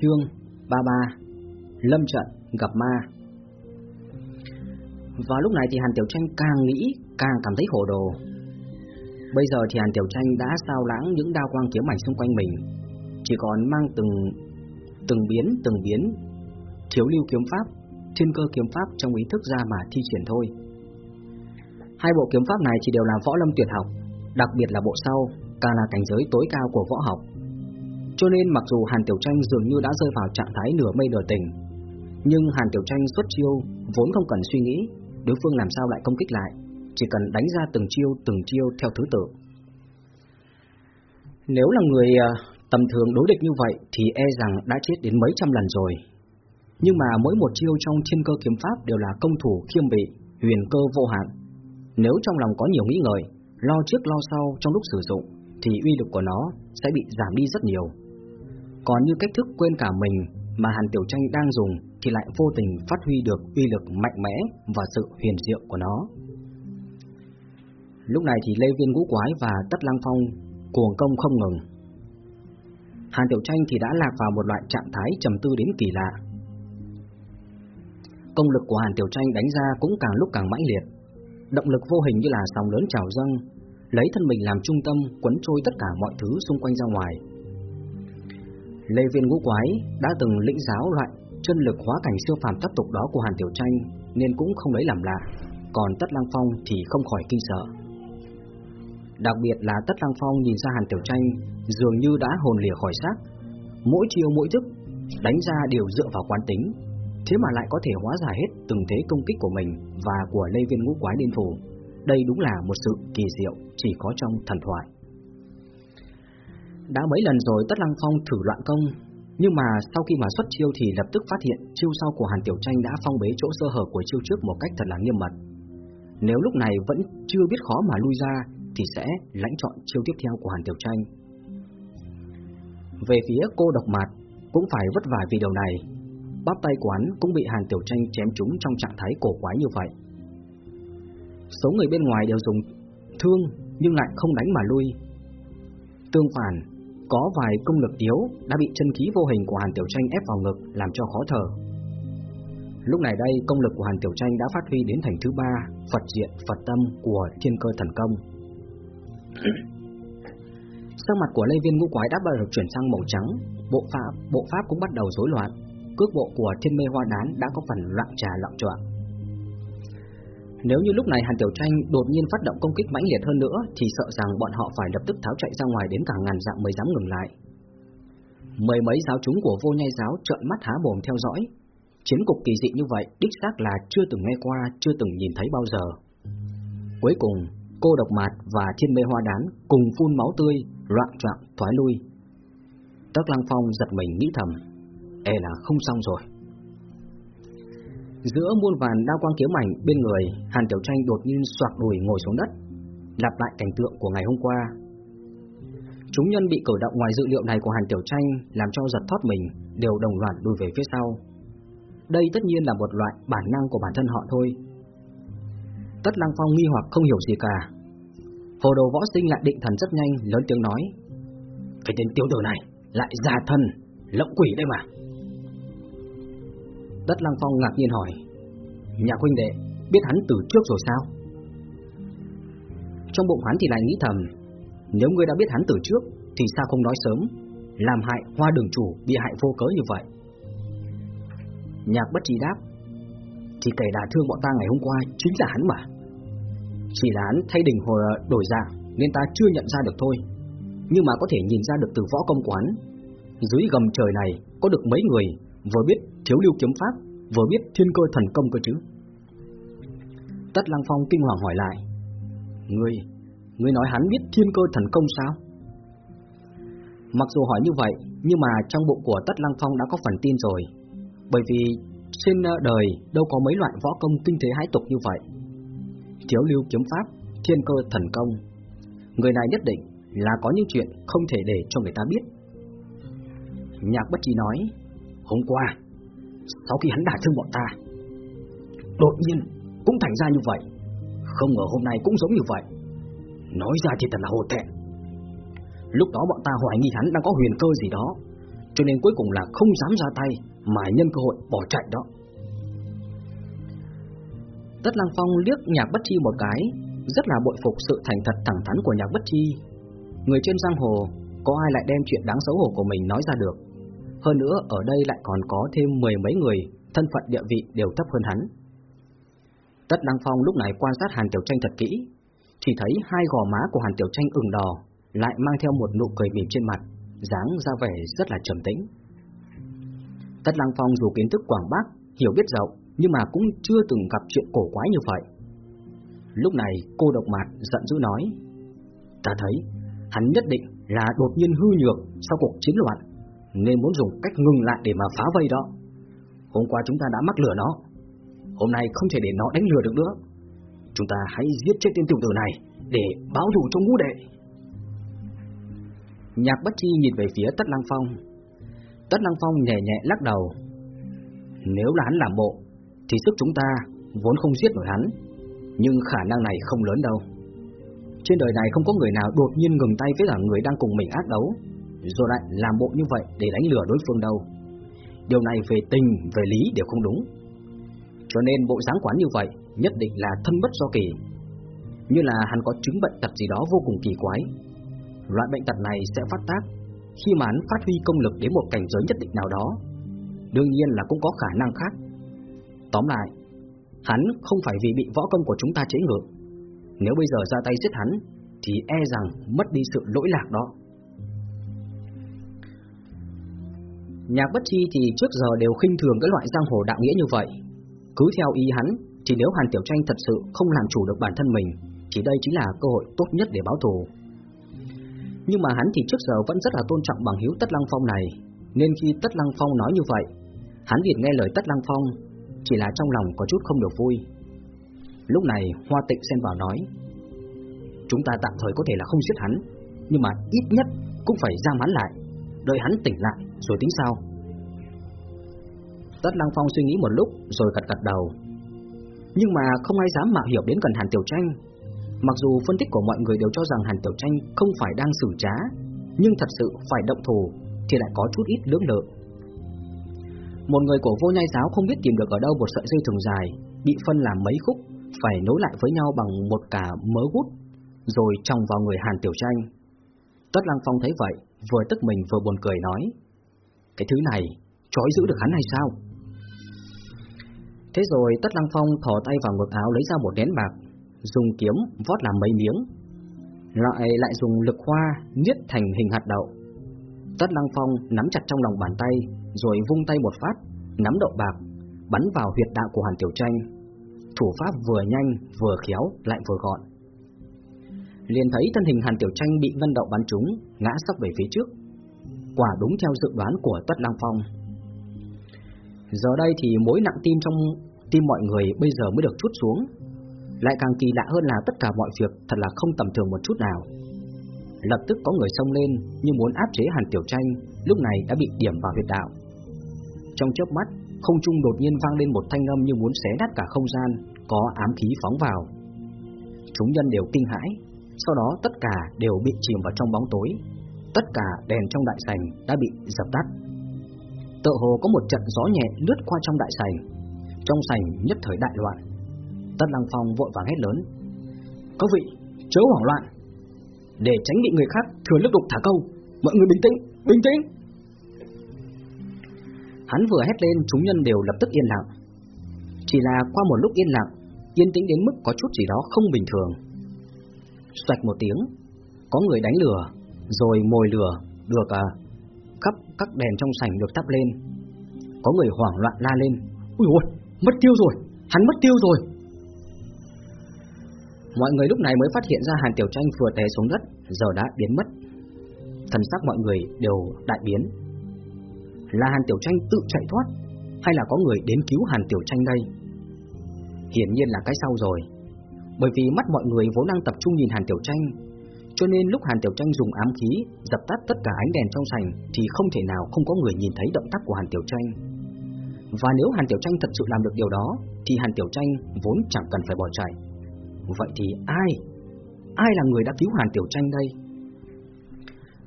Chương 33 Lâm trận gặp ma. Và lúc này thì Hàn Tiểu Tranh càng nghĩ càng cảm thấy khổ đồ. Bây giờ thì Hàn Tiểu Tranh đã sao lãng những đao quang kiếm ảnh xung quanh mình. Chỉ còn mang từng từng biến từng biến. Thiếu lưu kiếm pháp, thiên cơ kiếm pháp trong ý thức ra mà thi triển thôi. Hai bộ kiếm pháp này chỉ đều là võ lâm tuyệt học Đặc biệt là bộ sau, càng là cảnh giới tối cao của võ học cho nên mặc dù Hàn Tiểu Tranh dường như đã rơi vào trạng thái nửa mây nửa tỉnh, nhưng Hàn Tiểu Tranh xuất chiêu vốn không cần suy nghĩ đối phương làm sao lại công kích lại, chỉ cần đánh ra từng chiêu từng chiêu theo thứ tự. Nếu là người à, tầm thường đối địch như vậy thì e rằng đã chết đến mấy trăm lần rồi. Nhưng mà mỗi một chiêu trong thiên cơ kiếm pháp đều là công thủ khiêm bị, huyền cơ vô hạn. Nếu trong lòng có nhiều nghĩ ngợi, lo trước lo sau trong lúc sử dụng, thì uy lực của nó sẽ bị giảm đi rất nhiều. Còn như cách thức quên cả mình mà Hàn Tiểu Tranh đang dùng thì lại vô tình phát huy được uy lực mạnh mẽ và sự huyền diệu của nó. Lúc này thì Lê Viên Ngũ Quái và Tất Lăng Phong cuồng công không ngừng. Hàn Tiểu Tranh thì đã lạc vào một loại trạng thái trầm tư đến kỳ lạ. Công lực của Hàn Tiểu Tranh đánh ra cũng càng lúc càng mãnh liệt. Động lực vô hình như là sóng lớn trào dâng, lấy thân mình làm trung tâm quấn trôi tất cả mọi thứ xung quanh ra ngoài. Lê Viên Ngũ Quái đã từng lĩnh giáo loại chân lực hóa cảnh siêu phàm thất tục đó của Hàn Tiểu Tranh nên cũng không lấy làm lạ, còn Tất Lăng Phong thì không khỏi kinh sợ. Đặc biệt là Tất Lăng Phong nhìn ra Hàn Tiểu Tranh dường như đã hồn lìa khỏi xác, mỗi chiêu mỗi thức đánh ra đều dựa vào quán tính, thế mà lại có thể hóa giải hết từng thế công kích của mình và của Lê Viên Ngũ Quái Điên phủ. Đây đúng là một sự kỳ diệu chỉ có trong thần thoại. Đã mấy lần rồi Tất Lăng Phong thử loạn công, nhưng mà sau khi mà xuất chiêu thì lập tức phát hiện chiêu sau của Hàn Tiểu Tranh đã phong bế chỗ sơ hở của chiêu trước một cách thật là nghiêm mật. Nếu lúc này vẫn chưa biết khó mà lui ra thì sẽ lãnh chọn chiêu tiếp theo của Hàn Tiểu Tranh. Về phía cô độc mạt cũng phải vất vả vì điều này. Bắp tay quán cũng bị Hàn Tiểu Tranh chém trúng trong trạng thái cổ quái như vậy. Số người bên ngoài đều dùng thương nhưng lại không đánh mà lui. Tương phản, có vài công lực yếu đã bị chân khí vô hình của Hàn Tiểu Tranh ép vào ngực làm cho khó thở. Lúc này đây, công lực của Hàn Tiểu Tranh đã phát huy đến thành thứ ba, Phật diện, Phật tâm của thiên cơ thần công. Sắc mặt của Lê Viên Ngũ Quái đã bắt đầu chuyển sang màu trắng, bộ pháp bộ pháp cũng bắt đầu rối loạn, cước bộ của Thiên Mê Hoa Đán đã có phần loạn trà loạn choạng. Nếu như lúc này Hàn Tiểu Tranh đột nhiên phát động công kích mãnh liệt hơn nữa thì sợ rằng bọn họ phải lập tức tháo chạy ra ngoài đến cả ngàn dặm mới dám ngừng lại. Mười mấy giáo chúng của vô nhai giáo trợn mắt há mồm theo dõi. Chiến cục kỳ dị như vậy đích xác là chưa từng nghe qua, chưa từng nhìn thấy bao giờ. Cuối cùng, cô độc mạt và thiên mê hoa đán cùng phun máu tươi, loạn trọng thoái lui. Tắc Lăng Phong giật mình nghĩ thầm, e là không xong rồi. Giữa muôn vàn đao quang kiếm ảnh bên người, Hàn Tiểu Tranh đột nhiên xoạc đùi ngồi xuống đất, lặp lại cảnh tượng của ngày hôm qua. Chúng nhân bị cử động ngoài dự liệu này của Hàn Tiểu Tranh làm cho giật thoát mình, đều đồng loạt lùi về phía sau. Đây tất nhiên là một loại bản năng của bản thân họ thôi. Tất Lăng Phong nghi hoặc không hiểu gì cả. Hồ đồ võ sinh lại định thần rất nhanh, lớn tiếng nói. Cái tên tiêu tử này lại già thân, lộng quỷ đây mà. Tất Lăng Phong ngạc nhiên hỏi Nhà huynh đệ, biết hắn từ trước rồi sao? Trong bụng hắn thì lại nghĩ thầm, Nếu ngươi đã biết hắn từ trước, Thì sao không nói sớm, Làm hại hoa đường chủ, bị hại vô cớ như vậy? Nhạc bất trí đáp Thì kể đả thương bọn ta ngày hôm qua Chính là hắn mà. Chỉ là hắn thay đình hồi ờ, đổi dạng Nên ta chưa nhận ra được thôi. Nhưng mà có thể nhìn ra được từ võ công quán Dưới gầm trời này, Có được mấy người vừa biết thiếu lưu kiếm pháp, vừa biết thiên cơ thần công cơ chứ. Tất Lăng Phong kinh hoàng hỏi lại, Ngươi, ngươi nói hắn biết thiên cơ thần công sao? Mặc dù hỏi như vậy, nhưng mà trong bụng của Tất Lăng Phong đã có phần tin rồi, bởi vì trên ờ, đời đâu có mấy loại võ công kinh thế hãi tục như vậy. Thiếu lưu kiếm pháp, thiên cơ thần công, người này nhất định là có những chuyện không thể để cho người ta biết. Nhạc bất trí nói, Hôm qua, sau khi hắn đả thương bọn ta, đột nhiên cũng thành ra như vậy. Không ngờ hôm nay cũng giống như vậy. Nói ra thì thật là hồ thẹn. Lúc đó bọn ta hoài nghi hắn đang có huyền cơ gì đó, cho nên cuối cùng là không dám ra tay mà nhân cơ hội bỏ chạy đó. Tất Lăng Phong liếc Nhạc Bất Chi một cái, rất là bội phục sự thành thật thẳng thắn của Nhạc Bất Chi. Người trên giang hồ, có ai lại đem chuyện đáng xấu hổ của mình nói ra được. Hơn nữa ở đây lại còn có thêm mười mấy người, thân phận địa vị đều thấp hơn hắn. Tất Đăng Phong lúc này quan sát Hàn Tiểu Tranh thật kỹ, chỉ thấy hai gò má của Hàn Tiểu Tranh ửng đỏ, lại mang theo một nụ cười mỉm trên mặt, dáng ra vẻ rất là trầm tĩnh. Tất Lăng Phong dù kiến thức quảng bác, hiểu biết rộng, nhưng mà cũng chưa từng gặp chuyện cổ quái như vậy. Lúc này cô độc mạt giận dữ nói, ta thấy hắn nhất định là đột nhiên hư nhược sau cuộc chiến loạn, nên muốn dùng cách ngừng lại để mà phá vây đó. Hôm qua chúng ta đã mắc lửa nó, hôm nay không thể để nó đánh lừa được nữa. Chúng ta hãy giết chết tên tiểu tử này để báo thù cho ngũ đệ. Nhạc bất chi nhìn về phía Tất Lăng Phong. Tất Lăng Phong nhẹ nhẹ lắc đầu. Nếu là hắn làm bộ, thì sức chúng ta vốn không giết nổi hắn, nhưng khả năng này không lớn đâu. Trên đời này không có người nào đột nhiên ngừng tay với cả người đang cùng mình ác đấu, rồi lại làm bộ như vậy để đánh lừa đối phương đâu. Điều này về tình, về lý đều không đúng. Cho nên bộ dáng quán như vậy nhất định là thân bất do kỳ. Như là hắn có chứng bệnh tật gì đó vô cùng kỳ quái. Loại bệnh tật này sẽ phát tác khi mà hắn phát huy công lực đến một cảnh giới nhất định nào đó. Đương nhiên là cũng có khả năng khác. Tóm lại, hắn không phải vì bị võ công của chúng ta chế ngự. Nếu bây giờ ra tay giết hắn, thì e rằng mất đi sự lỗi lạc đó. Nhạc bất chi thì trước giờ đều khinh thường cái loại giang hồ đạo nghĩa như vậy. Cứ theo ý hắn, thì nếu Hàn Tiểu Tranh thật sự không làm chủ được bản thân mình, thì đây chính là cơ hội tốt nhất để báo thù. Nhưng mà hắn thì trước giờ vẫn rất là tôn trọng bằng hiếu Tất Lăng Phong này, nên khi Tất Lăng Phong nói như vậy, hắn liền nghe lời Tất Lăng Phong, chỉ là trong lòng có chút không được vui. Lúc này Hoa Tịnh xen vào nói, chúng ta tạm thời có thể là không giết hắn, nhưng mà ít nhất cũng phải giam hắn lại, đợi hắn tỉnh lại rồi tính sao. Tất Lăng Phong suy nghĩ một lúc rồi gật gật đầu. Nhưng mà không ai dám mạo hiểm đến gần Hàn Tiểu Tranh. Mặc dù phân tích của mọi người đều cho rằng Hàn Tiểu Tranh không phải đang xử trá, nhưng thật sự phải động thủ thì lại có chút ít lưỡng lự. Một người của vô nhai giáo không biết tìm được ở đâu một sợi dây thừng dài, bị phân làm mấy khúc, phải nối lại với nhau bằng một cả mớ gút, rồi tròng vào người Hàn Tiểu Tranh. Tất Lăng Phong thấy vậy, vừa tức mình vừa buồn cười nói, cái thứ này, trói giữ được hắn hay sao? Thế rồi Tất Lăng Phong thò tay vào ngực áo lấy ra một nén bạc, dùng kiếm vót làm mấy miếng, lại lại dùng lực hoa niết thành hình hạt đậu. Tất Lăng Phong nắm chặt trong lòng bàn tay, rồi vung tay một phát, nắm đậu bạc, bắn vào huyệt đạo của Hàn Tiểu Tranh. Thủ pháp vừa nhanh, vừa khéo, lại vừa gọn. Liền thấy thân hình Hàn Tiểu Tranh bị ngân đậu bắn trúng, ngã sắp về phía trước. Quả đúng theo dự đoán của Tuất Lăng Phong. Giờ đây thì mối nặng tim trong tim mọi người bây giờ mới được chút xuống. Lại càng kỳ lạ hơn là tất cả mọi việc thật là không tầm thường một chút nào. Lập tức có người xông lên như muốn áp chế Hàn Tiểu Tranh, lúc này đã bị điểm vào huyệt đạo. Trong chớp mắt, không trung đột nhiên vang lên một thanh âm như muốn xé nát cả không gian, có ám khí phóng vào. Chúng nhân đều kinh hãi, sau đó tất cả đều bị chìm vào trong bóng tối. Tất cả đèn trong đại sảnh đã bị dập tắt. Tựa hồ có một trận gió nhẹ lướt qua trong đại sảnh, trong sảnh nhất thời đại loạn. Tất Lăng Phong vội vàng hét lớn: "Các vị, chớ hoảng loạn, để tránh bị người khác thừa nước đục thả câu, mọi người bình tĩnh, bình tĩnh." Hắn vừa hét lên, chúng nhân đều lập tức yên lặng. Chỉ là qua một lúc yên lặng, yên tĩnh đến mức có chút gì đó không bình thường. Xoạch một tiếng, có người đánh lửa, rồi mồi lửa được à, khắp các đèn trong sảnh được thắp lên. Có người hoảng loạn la lên, ui ôi, mất tiêu rồi, hắn mất tiêu rồi. Mọi người lúc này mới phát hiện ra Hàn Tiểu Tranh vừa té xuống đất, giờ đã biến mất. Thần sắc mọi người đều đại biến. Là Hàn Tiểu Tranh tự chạy thoát, hay là có người đến cứu Hàn Tiểu Tranh đây? Hiển nhiên là cái sau rồi, bởi vì mắt mọi người vốn đang tập trung nhìn Hàn Tiểu Tranh, cho nên lúc Hàn Tiểu Tranh dùng ám khí dập tắt tất cả ánh đèn trong sảnh thì không thể nào không có người nhìn thấy động tác của Hàn Tiểu Tranh. Và nếu Hàn Tiểu Tranh thật sự làm được điều đó thì Hàn Tiểu Tranh vốn chẳng cần phải bỏ chạy. Vậy thì ai? Ai là người đã cứu Hàn Tiểu Tranh đây?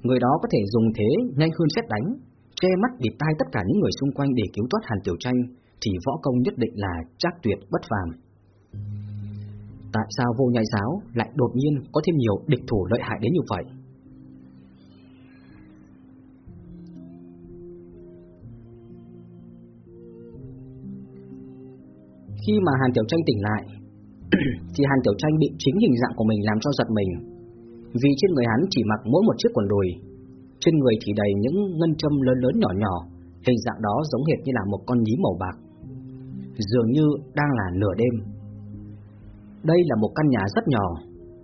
Người đó có thể dùng thế nhanh hơn xét đánh, che mắt bịt tai tất cả những người xung quanh để cứu thoát Hàn Tiểu Tranh, thì võ công nhất định là chắc tuyệt bất phàm. Tại sao vô nhai giáo lại đột nhiên có thêm nhiều địch thủ lợi hại đến như vậy? Khi mà Hàn Tiểu Tranh tỉnh lại, thì Hàn Tiểu Tranh bị chính hình dạng của mình làm cho giật mình. Vì trên người hắn chỉ mặc mỗi một chiếc quần đùi, trên người thì đầy những ngân châm lớn lớn nhỏ nhỏ, hình dạng đó giống hệt như là một con nhím màu bạc. Dường như đang là nửa đêm. Đây là một căn nhà rất nhỏ,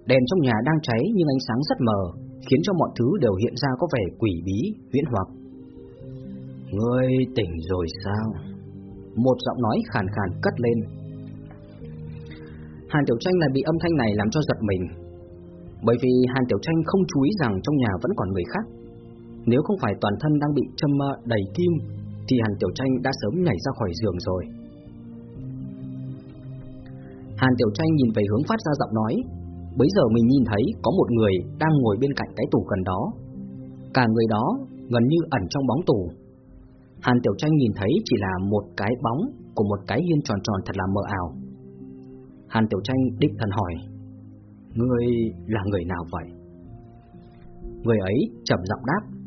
đèn trong nhà đang cháy nhưng ánh sáng rất mờ, khiến cho mọi thứ đều hiện ra có vẻ quỷ bí, huyễn hoặc. Ngươi tỉnh rồi sao? một giọng nói khàn khàn cất lên. Hàn Tiểu Tranh lại bị âm thanh này làm cho giật mình, bởi vì Hàn Tiểu Tranh không chú ý rằng trong nhà vẫn còn người khác. Nếu không phải toàn thân đang bị châm đầy kim, thì Hàn Tiểu Tranh đã sớm nhảy ra khỏi giường rồi. Hàn Tiểu Tranh nhìn về hướng phát ra giọng nói, bấy giờ mình nhìn thấy có một người đang ngồi bên cạnh cái tủ gần đó. Cả người đó gần như ẩn trong bóng tủ, Hàn Tiểu Tranh nhìn thấy chỉ là một cái bóng của một cái hiên tròn tròn thật là mờ ảo. Hàn Tiểu Tranh định thần hỏi, người là người nào vậy? Người ấy chậm giọng đáp,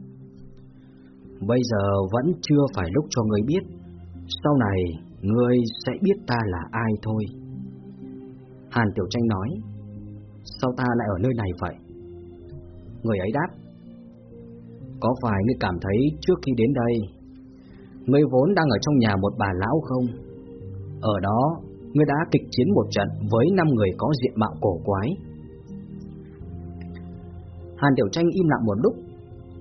Bây giờ vẫn chưa phải lúc cho người biết, sau này người sẽ biết ta là ai thôi. Hàn Tiểu Tranh nói, Sao ta lại ở nơi này vậy? Người ấy đáp, Có phải ngươi cảm thấy trước khi đến đây Ngươi vốn đang ở trong nhà một bà lão không? Ở đó, ngươi đã kịch chiến một trận với năm người có diện mạo cổ quái. Hàn Tiểu Tranh im lặng một lúc,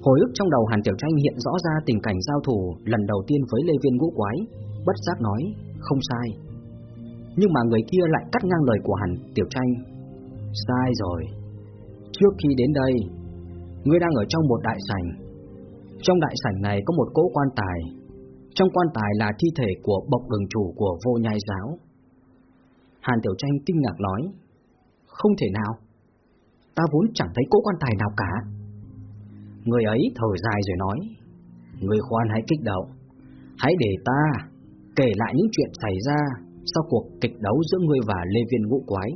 hồi ức trong đầu Hàn Tiểu Tranh hiện rõ ra tình cảnh giao thủ lần đầu tiên với Lê Viên Ngũ Quái, bất giác nói, không sai. Nhưng mà người kia lại cắt ngang lời của Hàn Tiểu Tranh. Sai rồi. Trước khi đến đây, ngươi đang ở trong một đại sảnh. Trong đại sảnh này có một cỗ quan tài trong quan tài là thi thể của bộc đường chủ của vô nhai giáo. Hàn Tiểu Tranh kinh ngạc nói, không thể nào, ta vốn chẳng thấy cỗ quan tài nào cả. Người ấy thở dài rồi nói, người khoan hãy kích động, hãy để ta kể lại những chuyện xảy ra sau cuộc kịch đấu giữa ngươi và Lê Viên Ngũ Quái.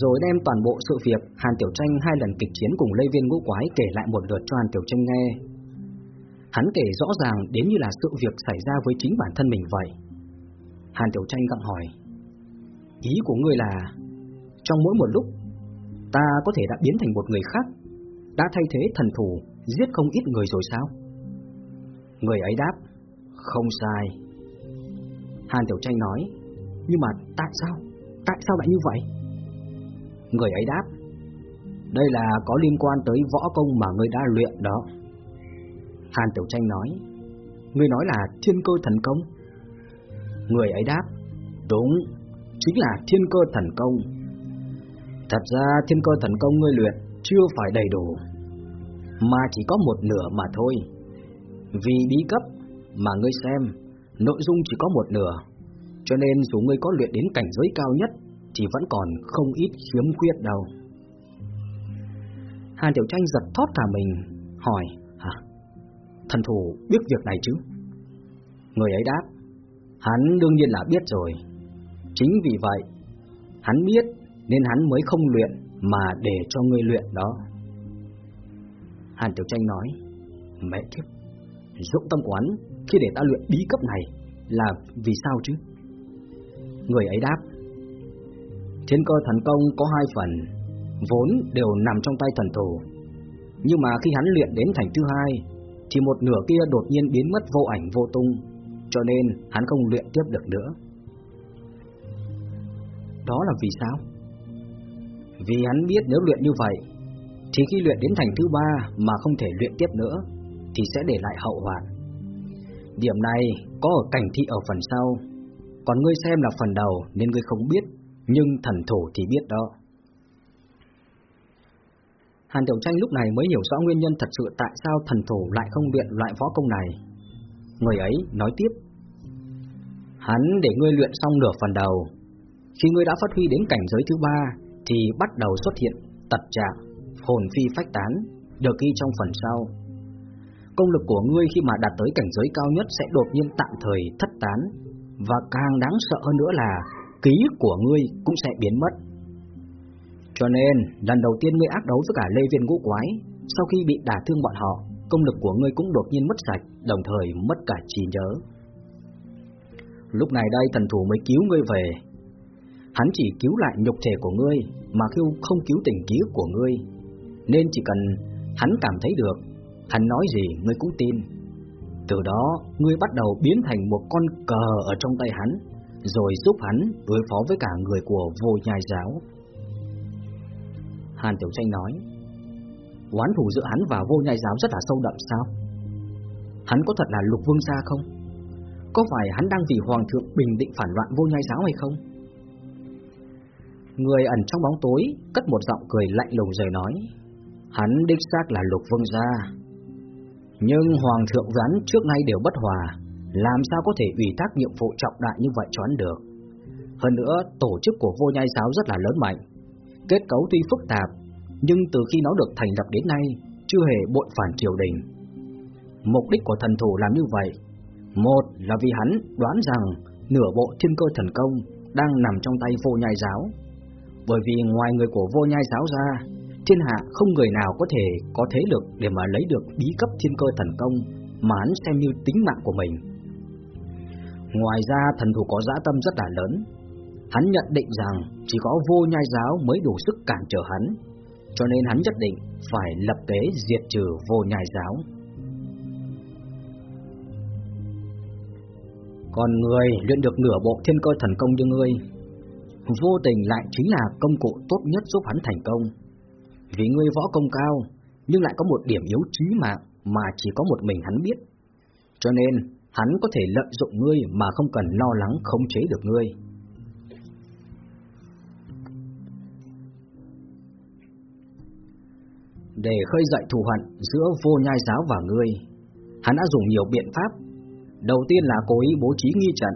Rồi đem toàn bộ sự việc Hàn Tiểu Tranh hai lần kịch chiến cùng Lê Viên Ngũ Quái kể lại một lượt cho Hàn Tiểu Tranh nghe. Hắn kể rõ ràng đến như là sự việc xảy ra với chính bản thân mình vậy. Hàn Tiểu Tranh gặng hỏi, ý của ngươi là, trong mỗi một lúc, ta có thể đã biến thành một người khác, đã thay thế thần thủ, giết không ít người rồi sao? Người ấy đáp, không sai. Hàn Tiểu Tranh nói, nhưng mà tại sao? Tại sao lại như vậy? Người ấy đáp, đây là có liên quan tới võ công mà ngươi đã luyện đó. Hàn Tiểu Tranh nói, Ngươi nói là thiên cơ thần công? Người ấy đáp, đúng, chính là thiên cơ thần công. Thật ra thiên cơ thần công ngươi luyện chưa phải đầy đủ, mà chỉ có một nửa mà thôi. Vì bí cấp mà ngươi xem, nội dung chỉ có một nửa, cho nên dù ngươi có luyện đến cảnh giới cao nhất, thì vẫn còn không ít khiếm khuyết đâu. Hàn Tiểu Tranh giật thót cả mình, hỏi, hả? thần thủ biết việc này chứ? Người ấy đáp, hắn đương nhiên là biết rồi. Chính vì vậy, hắn biết nên hắn mới không luyện mà để cho ngươi luyện đó. Hàn Tiểu Tranh nói, mẹ kiếp, dụng tâm quán khi để ta luyện bí cấp này là vì sao chứ? Người ấy đáp, thiên cơ thần công có hai phần, vốn đều nằm trong tay thần thủ. Nhưng mà khi hắn luyện đến thành thứ hai thì một nửa kia đột nhiên biến mất vô ảnh vô tung, cho nên hắn không luyện tiếp được nữa. Đó là vì sao? Vì hắn biết nếu luyện như vậy, thì khi luyện đến thành thứ ba mà không thể luyện tiếp nữa, thì sẽ để lại hậu hoạn. Điểm này có ở cảnh thị ở phần sau, còn ngươi xem là phần đầu nên ngươi không biết, nhưng thần thủ thì biết đó. Hàn Tiểu Tranh lúc này mới hiểu rõ nguyên nhân thật sự tại sao thần thủ lại không luyện loại võ công này. Người ấy nói tiếp. Hắn để ngươi luyện xong nửa phần đầu. Khi ngươi đã phát huy đến cảnh giới thứ ba, thì bắt đầu xuất hiện tật trạng, hồn phi phách tán, được ghi trong phần sau công lực của ngươi khi mà đạt tới cảnh giới cao nhất sẽ đột nhiên tạm thời thất tán, và càng đáng sợ hơn nữa là ký của ngươi cũng sẽ biến mất. Cho nên, lần đầu tiên ngươi ác đấu với cả Lê Viên Ngũ Quái, sau khi bị đả thương bọn họ, công lực của ngươi cũng đột nhiên mất sạch, đồng thời mất cả trí nhớ. Lúc này đây thần thủ mới cứu ngươi về. Hắn chỉ cứu lại nhục thể của ngươi, mà không cứu tình ký của ngươi. Nên chỉ cần hắn cảm thấy được, hắn nói gì ngươi cũng tin. Từ đó, ngươi bắt đầu biến thành một con cờ ở trong tay hắn, rồi giúp hắn đối phó với cả người của vô nhai giáo. Hàn Tiểu Tranh nói, oán thủ giữa hắn và vô nhai giáo rất là sâu đậm sao? Hắn có thật là lục vương gia không? Có phải hắn đang vì hoàng thượng bình định phản loạn vô nhai giáo hay không? Người ẩn trong bóng tối cất một giọng cười lạnh lùng rồi nói Hắn đích xác là lục vương gia nhưng hoàng thượng ván trước nay đều bất hòa Làm sao có thể ủy thác nhiệm vụ trọng đại như vậy cho hắn được? Hơn nữa tổ chức của vô nhai giáo rất là lớn mạnh Kết cấu tuy phức tạp Nhưng từ khi nó được thành lập đến nay Chưa hề bội phản triều đình. Mục đích của thần thủ làm như vậy. Một là vì hắn đoán rằng Nửa bộ thiên cơ thần công Đang nằm trong tay vô nhai giáo. Bởi vì ngoài người của vô nhai giáo ra, thiên hạ không người nào có thể có thế lực để mà lấy được bí cấp thiên cơ thần công mà hắn xem như tính mạng của mình. Ngoài ra thần thủ có dã tâm rất là lớn, hắn nhận định rằng chỉ có vô nhai giáo mới đủ sức cản trở hắn, cho nên hắn nhất định phải lập kế diệt trừ vô nhai giáo. Còn người luyện được nửa bộ thiên cơ thần công như ngươi vô tình lại chính là công cụ tốt nhất giúp hắn thành công. Vì ngươi võ công cao, nhưng lại có một điểm yếu chí mạng mà chỉ có một mình hắn biết. Cho nên, hắn có thể lợi dụng ngươi mà không cần lo lắng khống chế được ngươi. Để khơi dậy thù hận giữa vô nhai giáo và ngươi, hắn đã dùng nhiều biện pháp. Đầu tiên là cố ý bố trí nghi trận,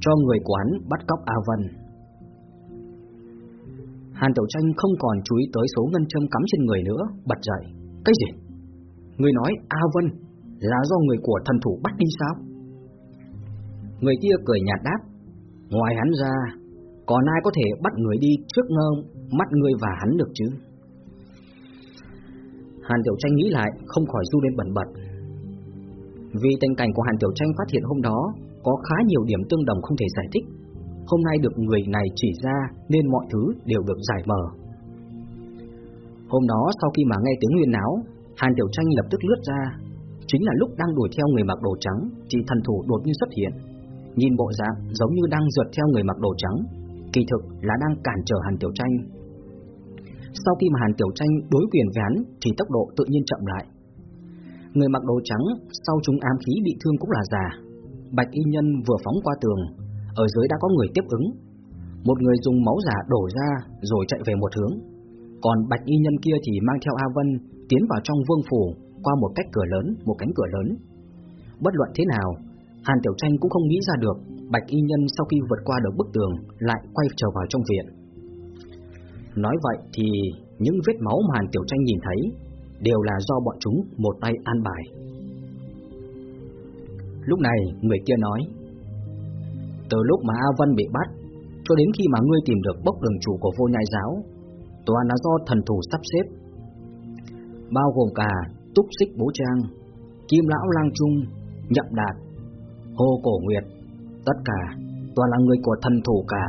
cho người quán bắt cóc A Vân. Hàn Tiểu Tranh không còn chú ý tới số ngân châm cắm trên người nữa, bật dậy. Cái gì? Người nói A Vân là do người của thần thủ bắt đi sao? Người kia cười nhạt đáp. Ngoài hắn ra, còn ai có thể bắt người đi trước ngơ mắt người và hắn được chứ? Hàn Tiểu Tranh nghĩ lại, không khỏi du lên bẩn bật. Vì tình cảnh của Hàn Tiểu Tranh phát hiện hôm đó có khá nhiều điểm tương đồng không thể giải thích Hôm nay được người này chỉ ra nên mọi thứ đều được giải mở. Hôm đó sau khi mà nghe tiếng nguyên náo, Hàn Tiểu Tranh lập tức lướt ra. Chính là lúc đang đuổi theo người mặc đồ trắng, thì thần thủ đột nhiên xuất hiện. Nhìn bộ dạng giống như đang rượt theo người mặc đồ trắng, kỳ thực là đang cản trở Hàn Tiểu Tranh. Sau khi mà Hàn Tiểu Tranh đối quyền với hắn thì tốc độ tự nhiên chậm lại. Người mặc đồ trắng sau chúng ám khí bị thương cũng là già. Bạch y nhân vừa phóng qua tường, ở dưới đã có người tiếp ứng. Một người dùng máu giả đổ ra rồi chạy về một hướng. Còn bạch y nhân kia thì mang theo A Vân tiến vào trong vương phủ qua một cách cửa lớn, một cánh cửa lớn. Bất luận thế nào, Hàn Tiểu Tranh cũng không nghĩ ra được bạch y nhân sau khi vượt qua được bức tường lại quay trở vào trong viện. Nói vậy thì những vết máu mà Hàn Tiểu Tranh nhìn thấy đều là do bọn chúng một tay an bài. Lúc này người kia nói từ lúc mà A Vân bị bắt, Cho đến khi mà ngươi tìm được bốc đường chủ của vô nhai giáo, Toàn là do thần thủ sắp xếp. Bao gồm cả Túc Xích Bố Trang, Kim Lão Lang Trung, Nhậm Đạt Hồ Cổ Nguyệt, Tất cả toàn là người của thần thủ cả.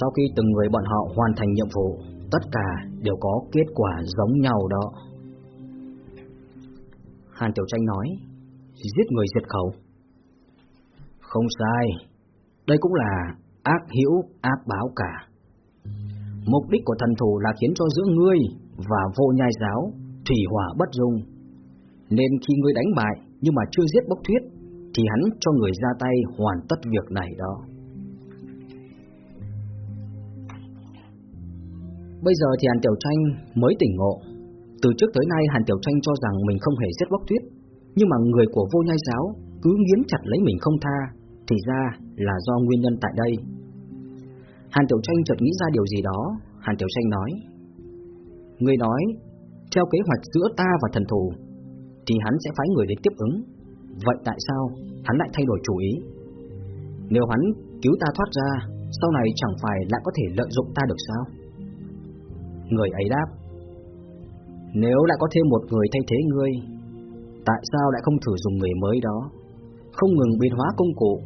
Sau khi từng người bọn họ hoàn thành nhiệm vụ, Tất cả đều có kết quả giống nhau đó. Hàn Tiểu Tranh nói, Giết người diệt khẩu không sai, đây cũng là ác hữu ác báo cả. Mục đích của thần thủ là khiến cho giữa ngươi và vô nhai giáo thủy hỏa bất dung. Nên khi ngươi đánh bại nhưng mà chưa giết bốc thuyết thì hắn cho người ra tay hoàn tất việc này đó. Bây giờ thì Hàn Tiểu Tranh mới tỉnh ngộ. Từ trước tới nay Hàn Tiểu Tranh cho rằng mình không hề giết bốc thuyết, nhưng mà người của vô nhai giáo cứ nghiến chặt lấy mình không tha, thì ra là do nguyên nhân tại đây. Hàn Tiểu Tranh chợt nghĩ ra điều gì đó, Hàn Tiểu Tranh nói: "Ngươi nói, theo kế hoạch giữa ta và thần thù, thì hắn sẽ phái người đến tiếp ứng. Vậy tại sao hắn lại thay đổi chủ ý? Nếu hắn cứu ta thoát ra, sau này chẳng phải lại có thể lợi dụng ta được sao? Người ấy đáp, nếu lại có thêm một người thay thế ngươi, tại sao lại không thử dùng người mới đó, không ngừng biến hóa công cụ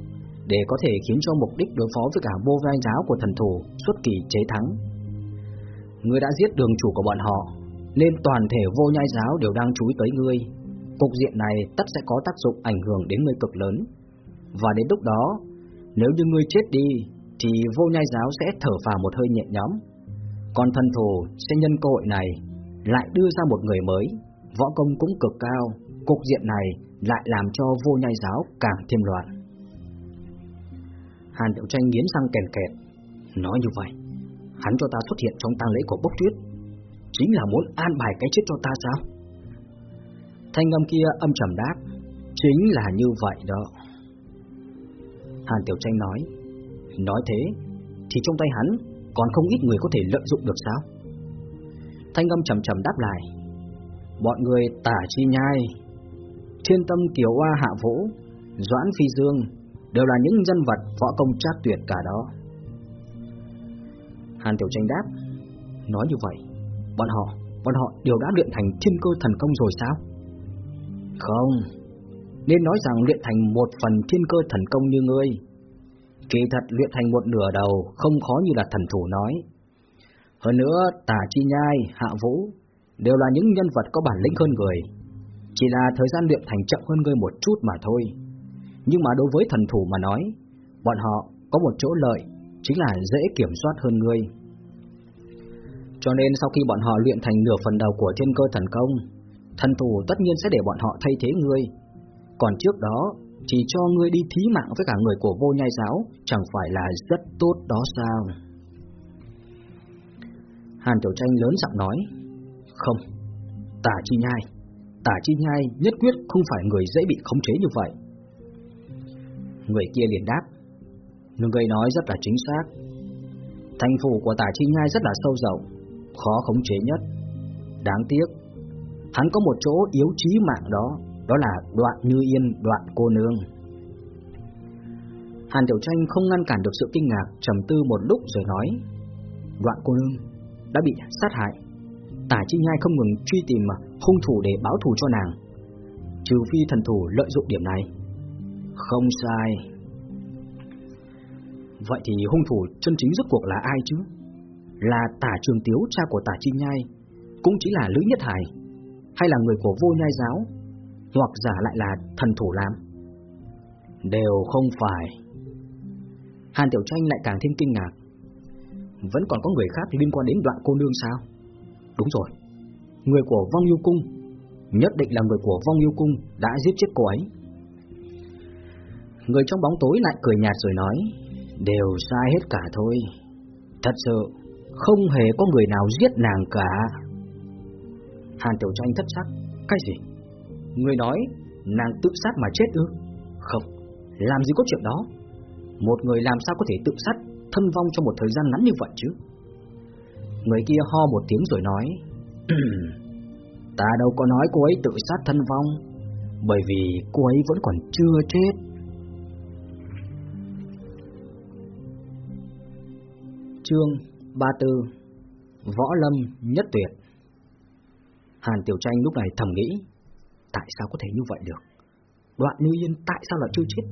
để có thể khiến cho mục đích đối phó với cả vô vai giáo của thần thủ xuất kỳ chế thắng. Ngươi đã giết đường chủ của bọn họ, nên toàn thể vô nhai giáo đều đang chú ý tới ngươi. Cục diện này tất sẽ có tác dụng ảnh hưởng đến ngươi cực lớn. Và đến lúc đó, nếu như ngươi chết đi, thì vô nhai giáo sẽ thở phào một hơi nhẹ nhõm. Còn thần thủ sẽ nhân cơ hội này lại đưa ra một người mới, võ công cũng cực cao, cục diện này lại làm cho vô nhai giáo càng thêm loạn. Hàn Tiểu Tranh nghiến răng kèn kẹt, nói như vậy, hắn cho ta xuất hiện trong tang lễ của Bốc Tuyết, chính là muốn an bài cái chết cho ta sao? Thanh âm kia âm trầm đáp, chính là như vậy đó. Hàn Tiểu Tranh nói, nói thế, thì trong tay hắn còn không ít người có thể lợi dụng được sao? Thanh âm trầm trầm đáp lại, bọn người tả chi nhai, thiên tâm kiều hoa hạ vũ, doãn phi dương, đều là những nhân vật võ công trác tuyệt cả đó. Hàn Tiểu Tranh đáp, nói như vậy, bọn họ, bọn họ đều đã luyện thành thiên cơ thần công rồi sao? Không, nên nói rằng luyện thành một phần thiên cơ thần công như ngươi. Kỳ thật luyện thành một nửa đầu không khó như là thần thủ nói. Hơn nữa, Tả Chi Nhai, Hạ Vũ đều là những nhân vật có bản lĩnh hơn người. Chỉ là thời gian luyện thành chậm hơn ngươi một chút mà thôi. Nhưng mà đối với thần thủ mà nói, bọn họ có một chỗ lợi, chính là dễ kiểm soát hơn ngươi. Cho nên sau khi bọn họ luyện thành nửa phần đầu của thiên cơ thần công, thần thủ tất nhiên sẽ để bọn họ thay thế ngươi. Còn trước đó, chỉ cho ngươi đi thí mạng với cả người của vô nhai giáo, chẳng phải là rất tốt đó sao? Hàn Tiểu Tranh lớn giọng nói, không, tả chi nhai, tả chi nhai nhất quyết không phải người dễ bị khống chế như vậy. Người kia liền đáp, người nói rất là chính xác. Thành phủ của tả chi nhai rất là sâu rộng, khó khống chế nhất. Đáng tiếc, hắn có một chỗ yếu chí mạng đó, đó là đoạn như yên, đoạn cô nương. Hàn Tiểu Tranh không ngăn cản được sự kinh ngạc, trầm tư một lúc rồi nói, đoạn cô nương đã bị sát hại. Tả Chi Nhai không ngừng truy tìm hung thủ để báo thù cho nàng, trừ phi thần thủ lợi dụng điểm này. Không sai. Vậy thì hung thủ chân chính rốt cuộc là ai chứ? Là Tả Trường Tiếu, cha của Tả Chi Nhai, cũng chỉ là Lữ Nhất Hải, hay là người của Vô Nhai giáo, hoặc giả lại là thần thủ làm? Đều không phải. Hàn Tiểu Tranh lại càng thêm kinh ngạc. Vẫn còn có người khác liên quan đến đoạn cô nương sao? Đúng rồi, người của Vong Yêu Cung, nhất định là người của Vong Yêu Cung đã giết chết cô ấy. Người trong bóng tối lại cười nhạt rồi nói, đều sai hết cả thôi. Thật sự, không hề có người nào giết nàng cả. Hàn Tiểu Tranh thất sắc, cái gì? Người nói nàng tự sát mà chết ư? Không, làm gì có chuyện đó. Một người làm sao có thể tự sát thân vong trong một thời gian ngắn như vậy chứ? Người kia ho một tiếng rồi nói, ta đâu có nói cô ấy tự sát thân vong, bởi vì cô ấy vẫn còn chưa chết. Chương 34 Võ Lâm Nhất Tuyệt. Hàn Tiểu Tranh lúc này thầm nghĩ, Tại sao có thể như vậy được? Đoạn Như Yên tại sao lại chưa chết?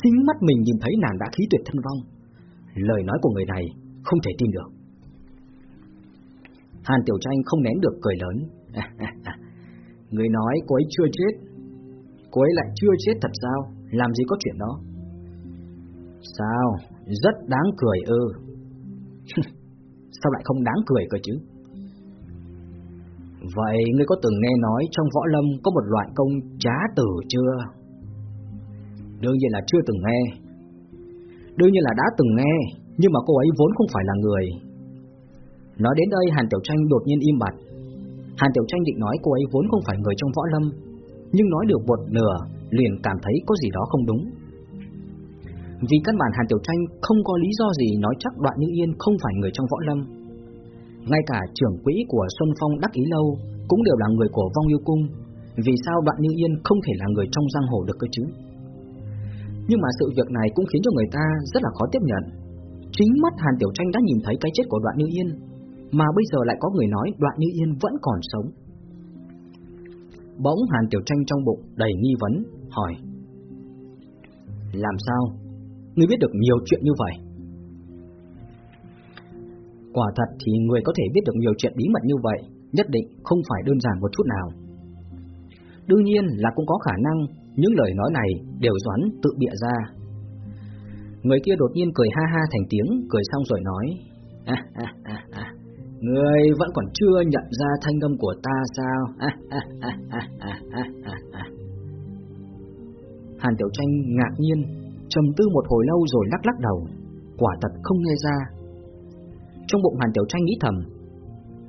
Chính mắt mình nhìn thấy nàng đã khí tuyệt thân vong. Lời nói của người này không thể tin được. Hàn Tiểu Tranh không nén được cười lớn. Người nói cô ấy chưa chết, Cô ấy lại chưa chết thật sao? Làm gì có chuyện đó? Sao? Rất đáng cười ư. Sao lại không đáng cười cơ chứ? Vậy ngươi có từng nghe nói trong võ lâm có một loại công trá tử chưa? Đương nhiên là chưa từng nghe. Đương nhiên là đã từng nghe, Nhưng mà cô ấy vốn không phải là người. Nói đến đây, Hàn Tiểu Tranh đột nhiên im bặt. Hàn Tiểu Tranh định nói cô ấy vốn không phải người trong võ lâm, Nhưng nói được một nửa Liền cảm thấy có gì đó không đúng. Vì căn bản Hàn Tiểu Tranh không có lý do gì nói chắc Đoạn Như Yên không phải người trong võ lâm. Ngay cả trưởng quỹ của Xuân Phong Đắc Ý Lâu Cũng đều là người của Vong Yêu Cung. Vì sao đoạn như yên không thể là người trong giang hồ được cơ chứ? Nhưng mà sự việc này cũng khiến cho người ta rất là khó tiếp nhận. Chính mắt Hàn Tiểu Tranh đã nhìn thấy cái chết của đoạn như yên Mà bây giờ lại có người nói đoạn như yên vẫn còn sống. Bỗng Hàn Tiểu Tranh trong bụng đầy nghi vấn, hỏi Làm sao? Ngươi biết được nhiều chuyện như vậy? Quả thật thì người có thể biết được nhiều chuyện bí mật như vậy Nhất định không phải đơn giản một chút nào Đương nhiên là cũng có khả năng Những lời nói này đều doán tự bịa ra Người kia đột nhiên cười ha ha thành tiếng Cười xong rồi nói à, à, à, à. Người vẫn còn chưa nhận ra thanh âm của ta sao à, à, à, à, à, à, à. Hàn Tiểu Tranh ngạc nhiên trầm tư một hồi lâu rồi lắc lắc đầu. Quả thật không nghe ra. Trong bụng Hàn Tiểu Tranh nghĩ thầm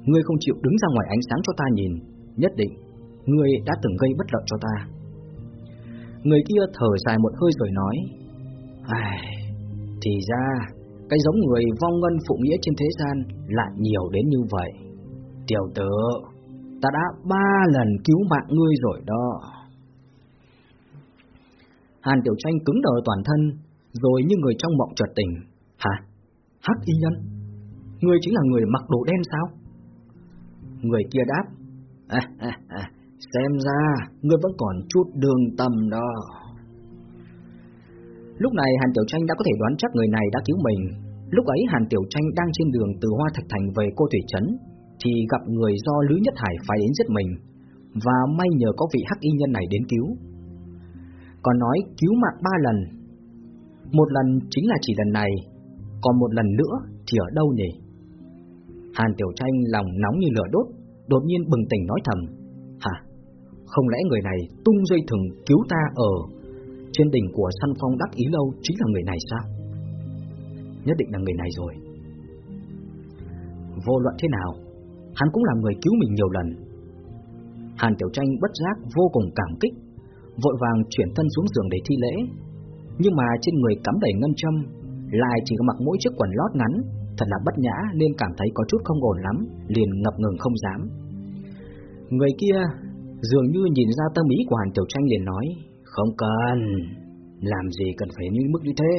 Ngươi không chịu đứng ra ngoài ánh sáng cho ta nhìn Nhất định Ngươi đã từng gây bất lợi cho ta. Người kia thở dài một hơi rồi nói Ai, Thì ra Cái giống người vong ngân phụ nghĩa trên thế gian Lại nhiều đến như vậy. Tiểu tử Ta đã ba lần cứu mạng ngươi rồi đó. Hàn Tiểu Tranh cứng đờ toàn thân Rồi như người trong mộng chợt tỉnh Hả? Hắc y nhân? người chính là người mặc đồ đen sao? Người kia đáp à, à, à, Xem ra Ngươi vẫn còn chút đường tâm đó Lúc này Hàn Tiểu Tranh đã có thể đoán chắc người này đã cứu mình Lúc ấy Hàn Tiểu Tranh đang trên đường từ Hoa Thạch Thành về cô Thủy Trấn Thì gặp người do Lữ Nhất Hải phải đến giết mình Và may nhờ có vị hắc y nhân này đến cứu còn nói cứu mạng ba lần Một lần chính là chỉ lần này Còn một lần nữa thì ở đâu nhỉ? Hàn Tiểu Tranh lòng nóng như lửa đốt, đột nhiên bừng tỉnh nói thầm, hả, không lẽ người này tung dây thừng cứu ta ở trên đỉnh của săn phong đắc ý lâu chính là người này sao? Nhất định là người này rồi. Vô luận thế nào, hắn cũng là người cứu mình nhiều lần. Hàn Tiểu Tranh bất giác vô cùng cảm kích, vội vàng chuyển thân xuống giường để thi lễ, nhưng mà trên người cắm đầy ngân châm, lại chỉ có mặc mỗi chiếc quần lót ngắn thật là bất nhã nên cảm thấy có chút không ổn lắm, liền ngập ngừng không dám. Người kia dường như nhìn ra tâm ý của Hàn Tiểu Tranh liền nói, không cần, làm gì cần phải như mức như thế,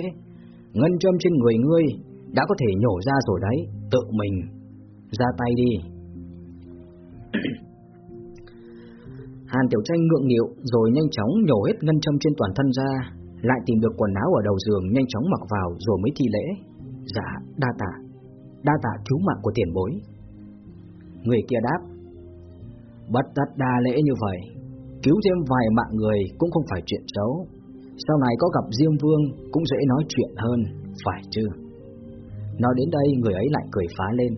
ngân châm trên người ngươi đã có thể nhổ ra rồi đấy, tự mình, ra tay đi. Hàn Tiểu Tranh ngượng nghịu rồi nhanh chóng nhổ hết ngân châm trên toàn thân ra, lại tìm được quần áo ở đầu giường nhanh chóng mặc vào rồi mới thi lễ. Dạ, đa tạ đa tạ cứu mạng của tiền bối. Người kia đáp, bất tất đa lễ như vậy, cứu thêm vài mạng người cũng không phải chuyện xấu. Sau này có gặp Diêm Vương cũng dễ nói chuyện hơn, phải chứ? Nói đến đây người ấy lại cười phá lên.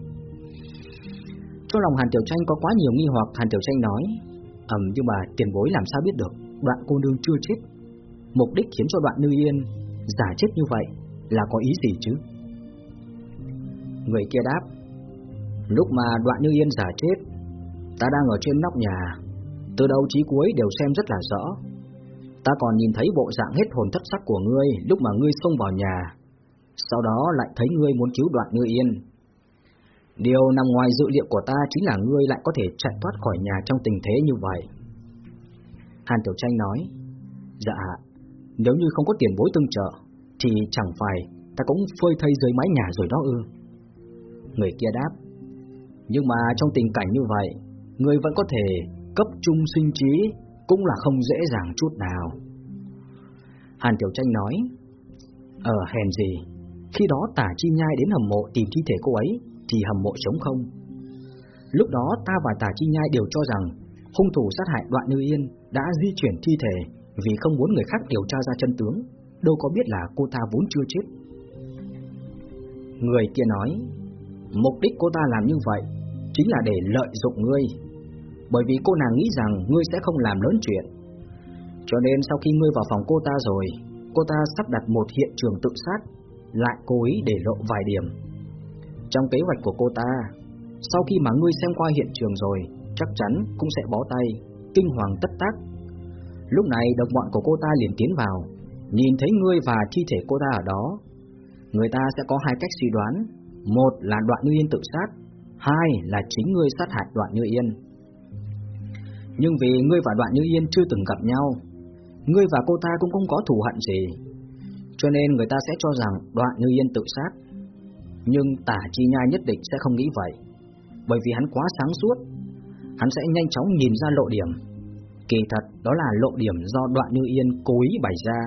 Trong lòng Hàn Tiểu Tranh có quá nhiều nghi hoặc Hàn Tiểu Tranh nói, ầm nhưng mà tiền bối làm sao biết được đoạn cô nương chưa chết? Mục đích khiến cho đoạn Như Yên giả chết như vậy là có ý gì chứ? Người kia đáp, Lúc mà đoạn như yên giả chết, Ta đang ở trên nóc nhà Từ đầu chí cuối đều xem rất là rõ Ta còn nhìn thấy bộ dạng hết hồn thất sắc của ngươi Lúc mà ngươi xông vào nhà Sau đó lại thấy ngươi muốn cứu đoạn như yên Điều nằm ngoài dự liệu của ta Chính là ngươi lại có thể chạy thoát khỏi nhà Trong tình thế như vậy. Hàn Tiểu Tranh nói Dạ Nếu như không có tiền bối tương trợ, Thì chẳng phải ta cũng phơi thây dưới mái nhà rồi đó ư? Người kia đáp, Nhưng mà trong tình cảnh như vậy Người vẫn có thể cấp trung sinh trí Cũng là không dễ dàng chút nào. Hàn Tiểu Tranh nói Ờ hèn gì, Khi đó tả chi nhai đến hầm mộ tìm thi thể cô ấy thì hầm mộ sống không. Lúc đó, ta và tả chi nhai đều cho rằng Hung thủ sát hại đoạn như yên Đã di chuyển thi thể Vì không muốn người khác điều tra ra chân tướng, Đâu có biết là cô ta vốn chưa chết. Người kia nói, Mục đích cô ta làm như vậy Chính là để lợi dụng ngươi, Bởi vì cô nàng nghĩ rằng ngươi sẽ không làm lớn chuyện. Cho nên sau khi ngươi vào phòng cô ta rồi, Cô ta sắp đặt một hiện trường tự sát, Lại cố ý để lộ vài điểm. Trong kế hoạch của cô ta Sau khi mà ngươi xem qua hiện trường rồi Chắc chắn cũng sẽ bó tay Kinh hoàng tất tác Lúc này đồng bọn của cô ta liền tiến vào Nhìn thấy ngươi và thi thể cô ta ở đó Người ta sẽ có hai cách suy đoán một là đoạn như yên tự sát, hai là chính ngươi sát hại đoạn như yên. Nhưng vì ngươi và Đoạn Như Yên chưa từng gặp nhau, ngươi và cô ta cũng không có thù hận gì, cho nên người ta sẽ cho rằng Đoạn Như Yên tự sát. Nhưng Tả Chi Nhai nhất định sẽ không nghĩ vậy, bởi vì hắn quá sáng suốt, hắn sẽ nhanh chóng nhìn ra lộ điểm. Kỳ thật đó là lộ điểm do Đoạn Như Yên cố ý bày ra.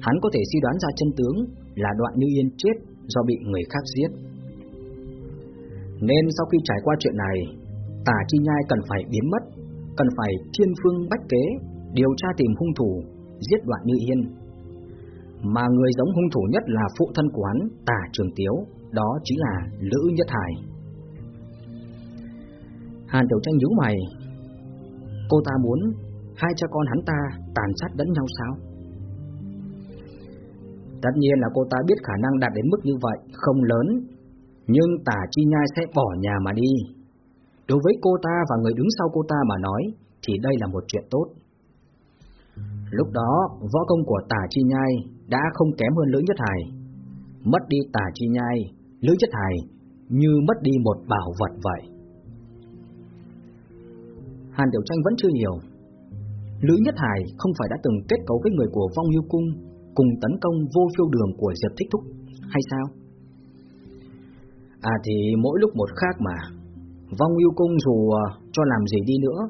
Hắn có thể suy đoán ra chân tướng là Đoạn Như Yên chết do bị người khác giết. Nên sau khi trải qua chuyện này, Tả Chi Nhai cần phải biến mất, cần phải thiên phương bách kế, điều tra tìm hung thủ, giết Đoạn Như Yên. Mà người giống hung thủ nhất là phụ thân của hắn, Tả Trường Tiếu, đó chính là Lữ Nhất Hải. Hàn Tiểu Tranh nhíu mày, cô ta muốn hai cha con hắn ta tàn sát lẫn nhau sao? Tất nhiên là cô ta biết khả năng đạt đến mức như vậy không lớn, nhưng tả chi nhai sẽ bỏ nhà mà đi. Đối với cô ta và người đứng sau cô ta mà nói, thì đây là một chuyện tốt. Lúc đó, võ công của tả chi nhai đã không kém hơn Lữ Nhất Hải. Mất đi tà chi nhai, Lữ Nhất Hải như mất đi một bảo vật vậy. Hàn Tiểu Tranh vẫn chưa hiểu. Lữ Nhất Hải không phải đã từng kết cấu với người của Vong Hưu Cung cùng tấn công vô phiêu đường của Diệp Thích Thúc hay sao? À thì mỗi lúc một khác mà Vong Hưu cung dù à, cho làm gì đi nữa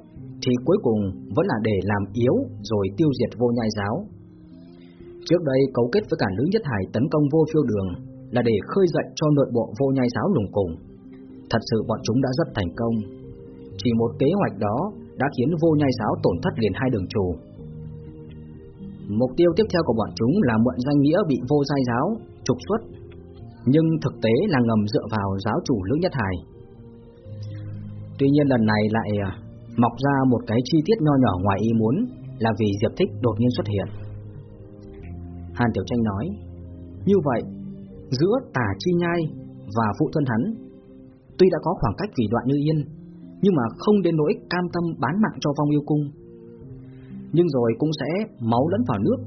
Thì cuối cùng vẫn là để làm yếu Rồi tiêu diệt vô nhai giáo Trước đây cấu kết với cả Lữ Nhất Hải tấn công vô phiêu đường Là để khơi dậy cho nội bộ vô nhai giáo lùng cùng Thật sự bọn chúng đã rất thành công Chỉ một kế hoạch đó đã khiến vô nhai giáo tổn thất liền hai đường chủ Mục tiêu tiếp theo của bọn chúng là mượn danh nghĩa bị vô giai giáo trục xuất, nhưng thực tế là ngầm dựa vào giáo chủ Lữ Nhất Hải. Tuy nhiên lần này lại à, mọc ra một cái chi tiết nho nhỏ ngoài ý muốn là vì Diệp Thích đột nhiên xuất hiện. Hàn Tiểu Tranh nói, như vậy, giữa Tả Chi Nhai và phụ thân hắn, tuy đã có khoảng cách vì đoạn như yên, nhưng mà không đến nỗi cam tâm bán mạng cho vong yêu cung nhưng rồi cũng sẽ máu lẫn vào nước.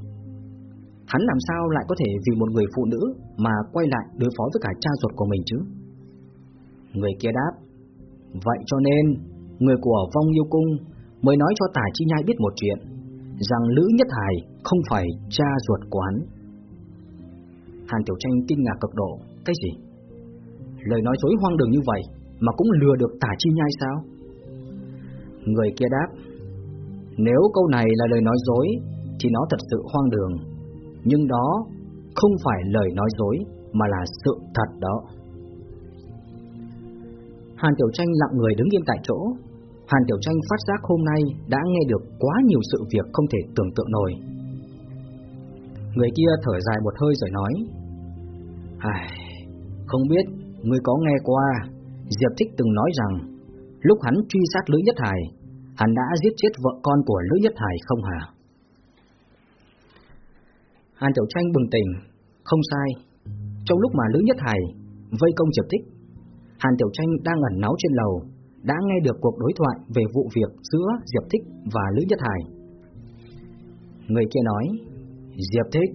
Hắn làm sao lại có thể vì một người phụ nữ mà quay lại đối phó với cả cha ruột của mình chứ? Người kia đáp, vậy cho nên người của vong yêu cung mới nói cho Tả Chi Nhai biết một chuyện, rằng Lữ Nhất Hải không phải cha ruột của hắn. Hàn Tiểu Tranh kinh ngạc cực độ, cái gì? Lời nói dối hoang đường như vậy mà cũng lừa được Tả Chi Nhai sao? Người kia đáp, nếu câu này là lời nói dối Thì nó thật sự hoang đường Nhưng đó không phải lời nói dối Mà là sự thật đó Hàn Tiểu Tranh lặng người đứng yên tại chỗ Hàn Tiểu Tranh phát giác hôm nay Đã nghe được quá nhiều sự việc không thể tưởng tượng nổi Người kia thở dài một hơi rồi nói Ai, Không biết Người có nghe qua Diệp Thích từng nói rằng Lúc hắn truy sát Lữ Nhất Hải hắn đã giết chết vợ con của Lữ Nhất Hải không hả? Hàn Tiểu Tranh bừng tỉnh, không sai. Trong lúc mà Lữ Nhất Hải vây công Diệp Thích, Hàn Tiểu Tranh đang ẩn náu trên lầu, đã nghe được cuộc đối thoại về vụ việc giữa Diệp Thích và Lữ Nhất Hải. Người kia nói, Diệp Thích,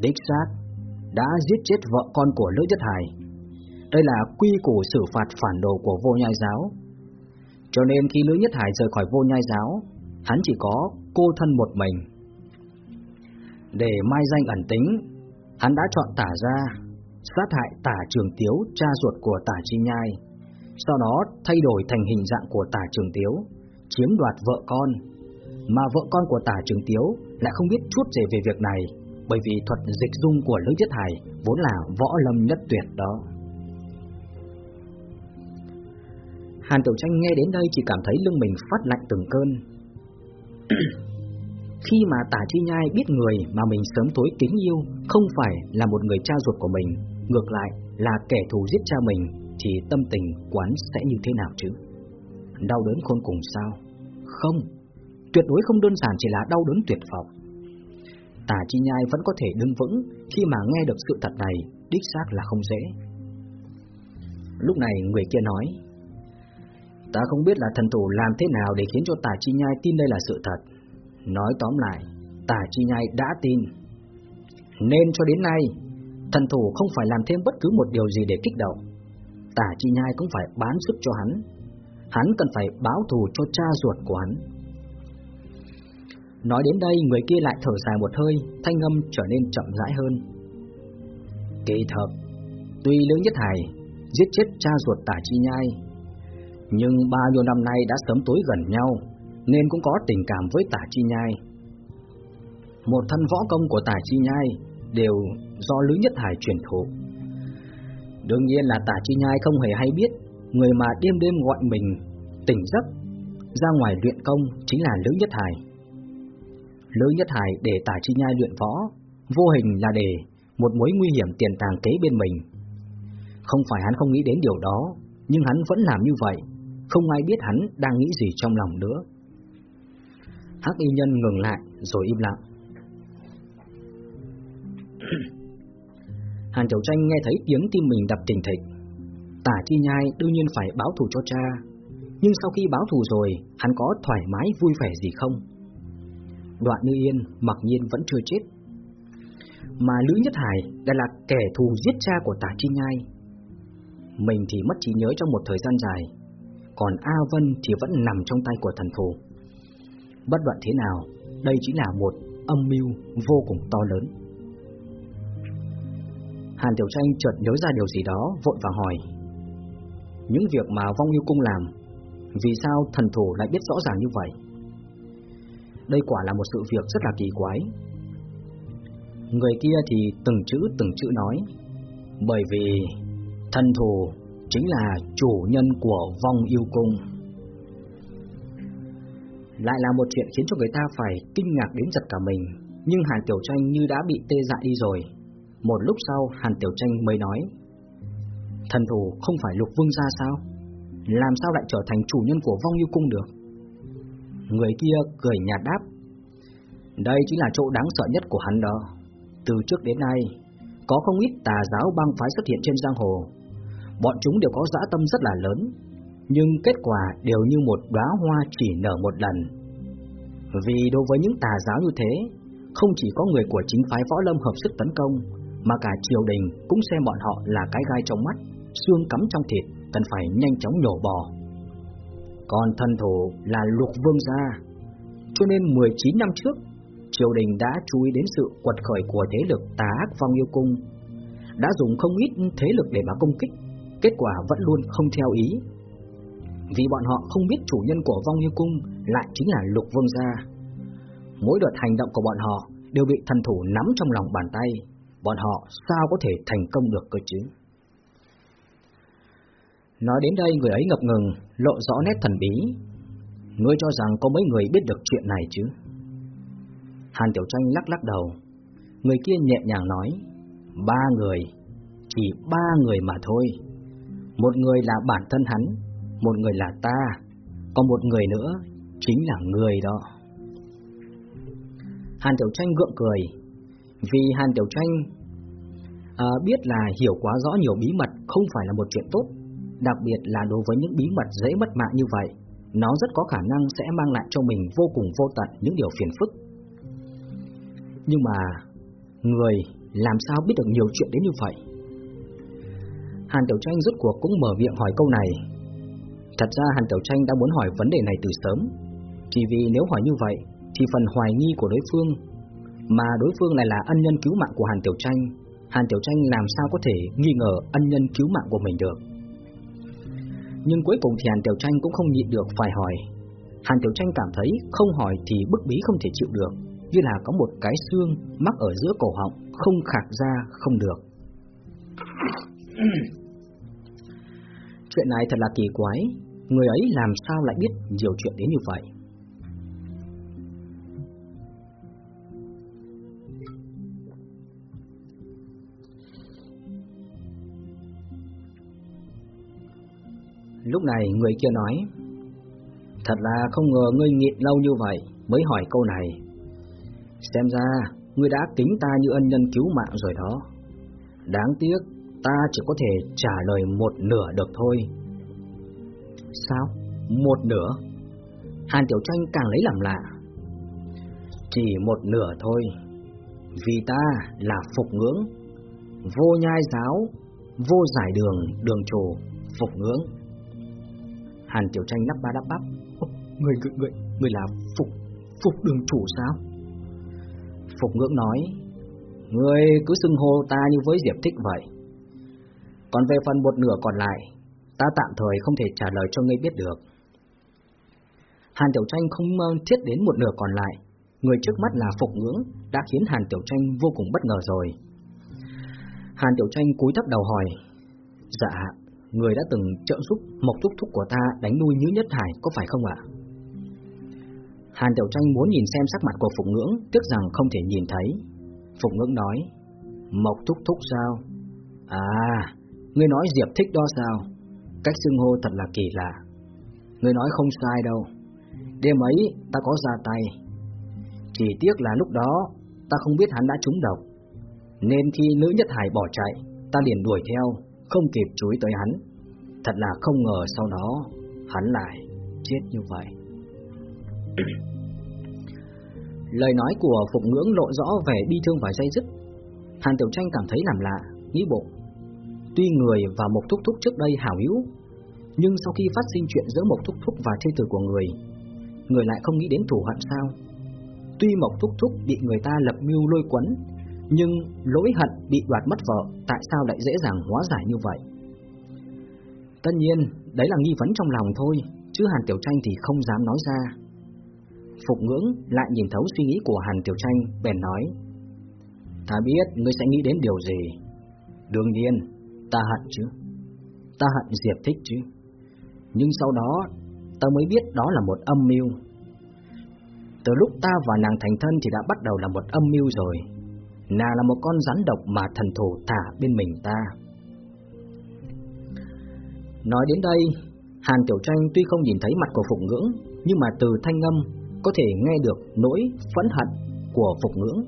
đích xác, đã giết chết vợ con của Lữ Nhất Hải. Đây là quy củ xử phạt phản đồ của vô nhai giáo cho nên khi Lữ Nhất Hải rời khỏi vô nhai giáo, hắn chỉ có cô thân một mình. Để mai danh ẩn tính, hắn đã chọn tả ra, sát hại tả trường tiếu, cha ruột của tả chi nhai, sau đó thay đổi thành hình dạng của tả trường tiếu, chiếm đoạt vợ con. Mà vợ con của tả trường tiếu lại không biết chút gì về việc này, bởi vì thuật dịch dung của Lữ Nhất Hải vốn là võ lâm nhất tuyệt đó. Hàn Tiểu Tranh nghe đến đây chỉ cảm thấy lưng mình phát lạnh từng cơn. Khi mà Tả Chi Nhai biết người mà mình sớm tối kính yêu không phải là một người cha ruột của mình, ngược lại là kẻ thù giết cha mình, thì tâm tình quán sẽ như thế nào chứ? Đau đớn khôn cùng sao? Không, tuyệt đối không đơn giản chỉ là đau đớn tuyệt vọng. Tả Chi Nhai vẫn có thể đứng vững khi mà nghe được sự thật này, đích xác là không dễ. Lúc này người kia nói, Ta không biết là thần thủ làm thế nào để khiến cho Tả Chi Nhai tin đây là sự thật. Nói tóm lại, Tả Chi Nhai đã tin. Nên cho đến nay, thần thủ không phải làm thêm bất cứ một điều gì để kích động. Tả Chi Nhai cũng phải bán sức cho hắn. hắn cần phải báo thù cho cha ruột của hắn. Nói đến đây, người kia lại thở dài một hơi, thanh âm trở nên chậm rãi hơn. Kỳ thật, tuy Lương Nhất Hải giết chết cha ruột Tả Chi Nhai, nhưng bao nhiêu năm nay đã sớm tối gần nhau, nên cũng có tình cảm với Tả Chi Nhai. Một thân võ công của Tả Chi Nhai đều do Lương Nhất Hải truyền thụ. Đương nhiên là Tả Chi Nhai không hề hay biết, người mà đêm đêm gọi mình tỉnh giấc ra ngoài luyện công chính là Lữ Nhất Hải. Lữ Nhất Hải để Tả Chi Nhai luyện võ, vô hình là để một mối nguy hiểm tiền tàng kế bên mình. Không phải hắn không nghĩ đến điều đó, nhưng hắn vẫn làm như vậy, không ai biết hắn đang nghĩ gì trong lòng nữa. Hắc y nhân ngừng lại rồi im lặng. Hàn Tiểu Tranh nghe thấy tiếng tim mình đập thình thịch. Tả Chi Nhai đương nhiên phải báo thù cho cha, nhưng sau khi báo thù rồi, hắn có thoải mái vui vẻ gì không? Đoạn Như Yên mặc nhiên vẫn chưa chết. Mà Lữ Nhất Hải đã là kẻ thù giết cha của Tả Chi Nhai. Mình thì mất trí nhớ trong một thời gian dài, còn A Vân thì vẫn nằm trong tay của thần thù. Bất luận thế nào, đây chỉ là một âm mưu vô cùng to lớn. Hàn Tiểu Tranh chợt nhớ ra điều gì đó, vội vàng hỏi. Những việc mà Vong Yêu Cung làm, vì sao thần thủ lại biết rõ ràng như vậy? Đây quả là một sự việc rất là kỳ quái. Người kia thì từng chữ từng chữ nói, bởi vì thần thủ chính là chủ nhân của Vong Yêu Cung. Lại là một chuyện khiến cho người ta phải kinh ngạc đến giật cả mình, nhưng Hàn Tiểu Tranh như đã bị tê dại đi rồi. Một lúc sau, Hàn Tiểu Tranh mới nói, Thần thủ không phải lục vương gia sao? Làm sao lại trở thành chủ nhân của vong yêu cung được? Người kia cười nhạt đáp, Đây chính là chỗ đáng sợ nhất của hắn đó. Từ trước đến nay, Có không ít tà giáo băng phái xuất hiện trên giang hồ. Bọn chúng đều có dã tâm rất là lớn, Nhưng kết quả đều như một đóa hoa chỉ nở một lần. Vì đối với những tà giáo như thế, Không chỉ có người của chính phái võ lâm hợp sức tấn công mà cả triều đình cũng xem bọn họ là cái gai trong mắt, xương cắm trong thịt, cần phải nhanh chóng nhổ bỏ. Còn thân thủ là lục vương gia, cho nên 19 năm trước, triều đình đã chú ý đến sự quật khởi của thế lực tà ác phong yêu cung, đã dùng không ít thế lực để mà công kích, kết quả vẫn luôn không theo ý. Vì bọn họ không biết chủ nhân của vong yêu cung lại chính là lục vương gia. Mỗi đợt hành động của bọn họ đều bị thần thủ nắm trong lòng bàn tay, bọn họ sao có thể thành công được cơ chứ? Nói đến đây người ấy ngập ngừng, lộ rõ nét thần bí. Ngươi cho rằng có mấy người biết được chuyện này chứ? Hàn Tiểu Tranh lắc lắc đầu. Người kia nhẹ nhàng nói, ba người, chỉ ba người mà thôi. Một người là bản thân hắn, một người là ta, còn một người nữa chính là người đó. Hàn Tiểu Tranh gượng cười, vì Hàn Tiểu Tranh à, biết là hiểu quá rõ nhiều bí mật không phải là một chuyện tốt, đặc biệt là đối với những bí mật dễ mất mạng như vậy, nó rất có khả năng sẽ mang lại cho mình vô cùng vô tận những điều phiền phức. Nhưng mà người làm sao biết được nhiều chuyện đến như vậy? Hàn Tiểu Tranh rốt cuộc cũng mở miệng hỏi câu này. Thật ra Hàn Tiểu Tranh đã muốn hỏi vấn đề này từ sớm, chỉ vì nếu hỏi như vậy thì phần hoài nghi của đối phương mà đối phương lại là ân nhân cứu mạng của Hàn Tiểu Tranh, Hàn Tiểu Tranh làm sao có thể nghi ngờ ân nhân cứu mạng của mình được. Nhưng cuối cùng thì Hàn Tiểu Tranh cũng không nhịn được phải hỏi. Hàn Tiểu Tranh cảm thấy không hỏi thì bức bí không thể chịu được, như là có một cái xương mắc ở giữa cổ họng, không khạc ra không được. chuyện này thật là kỳ quái, người ấy làm sao lại biết nhiều chuyện đến như vậy? Lúc này người kia nói Thật là không ngờ ngươi nhịn lâu như vậy Mới hỏi câu này. Xem ra Ngươi đã kính ta như ân nhân cứu mạng rồi đó. Đáng tiếc Ta chỉ có thể trả lời một nửa được thôi. Sao? Một nửa? Hàn Tiểu Tranh càng lấy làm lạ. Chỉ một nửa thôi Vì ta là phục ngưỡng Vô nhai giáo Vô giải đường, đường chủ Phục ngưỡng. Hàn Tiểu Tranh lắp ba đắp bắp. Người, người, người, người là Phục, Phục đường chủ sao? Phục ngưỡng nói, Người cứ xưng hô ta như với Diệp Thích vậy. Còn về phần một nửa còn lại, ta tạm thời không thể trả lời cho ngươi biết được. Hàn Tiểu Tranh không thiết đến một nửa còn lại, người trước mắt là Phục Ngưỡng đã khiến Hàn Tiểu Tranh vô cùng bất ngờ rồi. Hàn Tiểu Tranh cúi thấp đầu hỏi, Dạ, người đã từng trợ giúp Mộc Thúc Thúc của ta đánh nuôi Nhữ Nhất Hải có phải không ạ? Hàn Tiểu Tranh muốn nhìn xem sắc mặt của Phục Ngưỡng, tiếc rằng không thể nhìn thấy. Phục Ngưỡng nói, Mộc Thúc Thúc sao? À, ngươi nói Diệp thích đó sao? Cách xưng hô thật là kỳ lạ. Ngươi nói không sai đâu. Đêm ấy ta có ra tay. Chỉ tiếc là lúc đó ta không biết hắn đã trúng độc. Nên khi Nữ Nhất Hải bỏ chạy, ta liền đuổi theo, không kịp chú ý tới hắn. Thật là không ngờ sau đó hắn lại chết như vậy. Lời nói của Phục Ngưỡng lộ rõ vẻ bi thương và dây dứt. Hàn Tiểu Tranh cảm thấy làm lạ, nghĩ bộ. Tuy người và Mộc Thúc Thúc trước đây hảo hữu, nhưng sau khi phát sinh chuyện giữa Mộc Thúc Thúc và thê tử của người, người lại không nghĩ đến thủ hận sao? Tuy Mộc Thúc Thúc bị người ta lập mưu lôi quấn, nhưng lỗi hận bị đoạt mất vợ, tại sao lại dễ dàng hóa giải như vậy? Tất nhiên, đấy là nghi vấn trong lòng thôi, chứ Hàn Tiểu Tranh thì không dám nói ra. Phục ngưỡng lại nhìn thấu suy nghĩ của Hàn Tiểu Tranh, bèn nói Ta biết ngươi sẽ nghĩ đến điều gì. Đương nhiên, ta hận chứ. Ta hận Diệp Thích chứ. Nhưng sau đó, ta mới biết đó là một âm mưu. Từ lúc ta và nàng thành thân thì đã bắt đầu là một âm mưu rồi. Nàng là một con rắn độc mà thần thủ thả bên mình ta Nói đến đây, Hàn Tiểu Tranh tuy không nhìn thấy mặt của Phục Ngưỡng, nhưng mà từ thanh âm có thể nghe được nỗi phẫn hận của Phục Ngưỡng.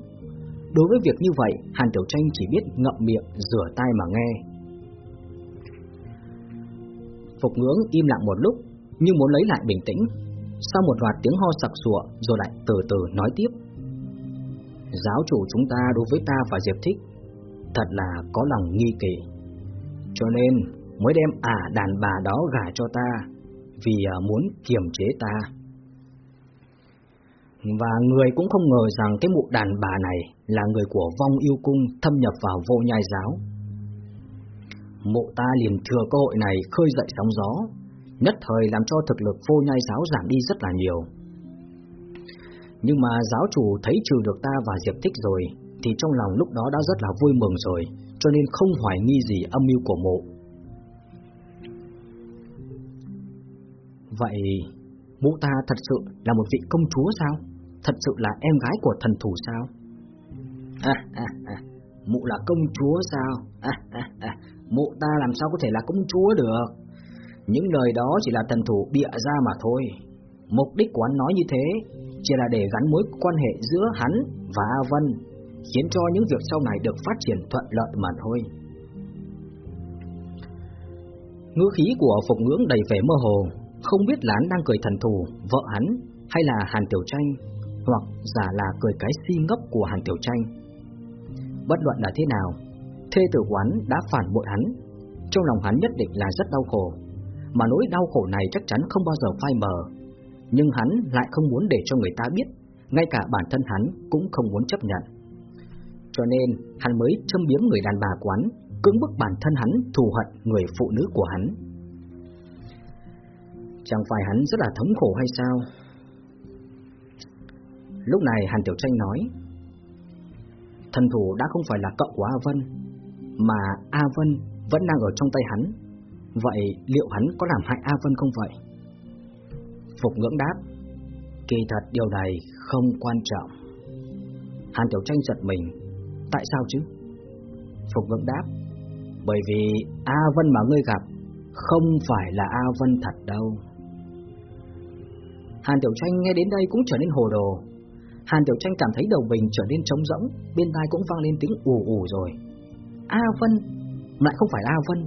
Đối với việc như vậy, Hàn Tiểu Tranh chỉ biết ngậm miệng, rửa tai mà nghe. Phục Ngưỡng im lặng một lúc, nhưng muốn lấy lại bình tĩnh. Sau một loạt tiếng ho sặc sụa, rồi lại từ từ nói tiếp. Giáo chủ chúng ta đối với ta và Diệp Thích thật là có lòng nghi kỳ. Cho nên mới đem ả đàn bà đó gả cho ta, vì à, muốn kiềm chế ta. Và người cũng không ngờ rằng cái mụ đàn bà này là người của vong yêu cung thâm nhập vào vô nhai giáo. Mụ ta liền thừa cơ hội này khơi dậy sóng gió, nhất thời làm cho thực lực vô nhai giáo giảm đi rất là nhiều. Nhưng mà giáo chủ thấy trừ được ta và Diệp Thích rồi, thì trong lòng lúc đó đã rất là vui mừng rồi, cho nên không hoài nghi gì âm mưu của mụ. Vậy, mụ ta thật sự là một vị công chúa sao? Thật sự là em gái của thần thủ sao? À, à, à, mụ là công chúa sao? À, à, à, mụ ta làm sao có thể là công chúa được? Những lời đó chỉ là thần thủ bịa ra mà thôi. Mục đích của hắn nói như thế chỉ là để gắn mối quan hệ giữa hắn và A Vân, khiến cho những việc sau này được phát triển thuận lợi mà thôi. Ngữ khí của Phục Ngưỡng đầy vẻ mơ hồ, không biết là hắn đang cười thần thù vợ hắn hay là Hàn Tiểu Tranh, hoặc giả là cười cái si ngốc của Hàn Tiểu Tranh. Bất luận là thế nào, thê tử quán đã phản bội hắn, trong lòng hắn nhất định là rất đau khổ, mà nỗi đau khổ này chắc chắn không bao giờ phai mờ. Nhưng hắn lại không muốn để cho người ta biết, ngay cả bản thân hắn cũng không muốn chấp nhận. Cho nên hắn mới châm biếm người đàn bà quán, cưỡng bức bản thân hắn thù hận người phụ nữ của hắn. Chẳng phải hắn rất là thống khổ hay sao? Lúc này Hàn Tiểu Tranh nói Thần thủ đã không phải là cậu của A Vân Mà A Vân vẫn đang ở trong tay hắn Vậy liệu hắn có làm hại A Vân không vậy? Phục ngưỡng đáp. Kỳ thật điều này không quan trọng. Hàn Tiểu Tranh giật mình. Tại sao chứ? Phục ngưỡng đáp. Bởi vì A Vân mà ngươi gặp Không phải là A Vân thật đâu. Hàn Tiểu Tranh nghe đến đây cũng trở nên hồ đồ. Hàn Tiểu Tranh cảm thấy đầu mình trở nên trống rỗng, Bên tai cũng vang lên tiếng ù ù rồi. A Vân? Lại không phải A Vân.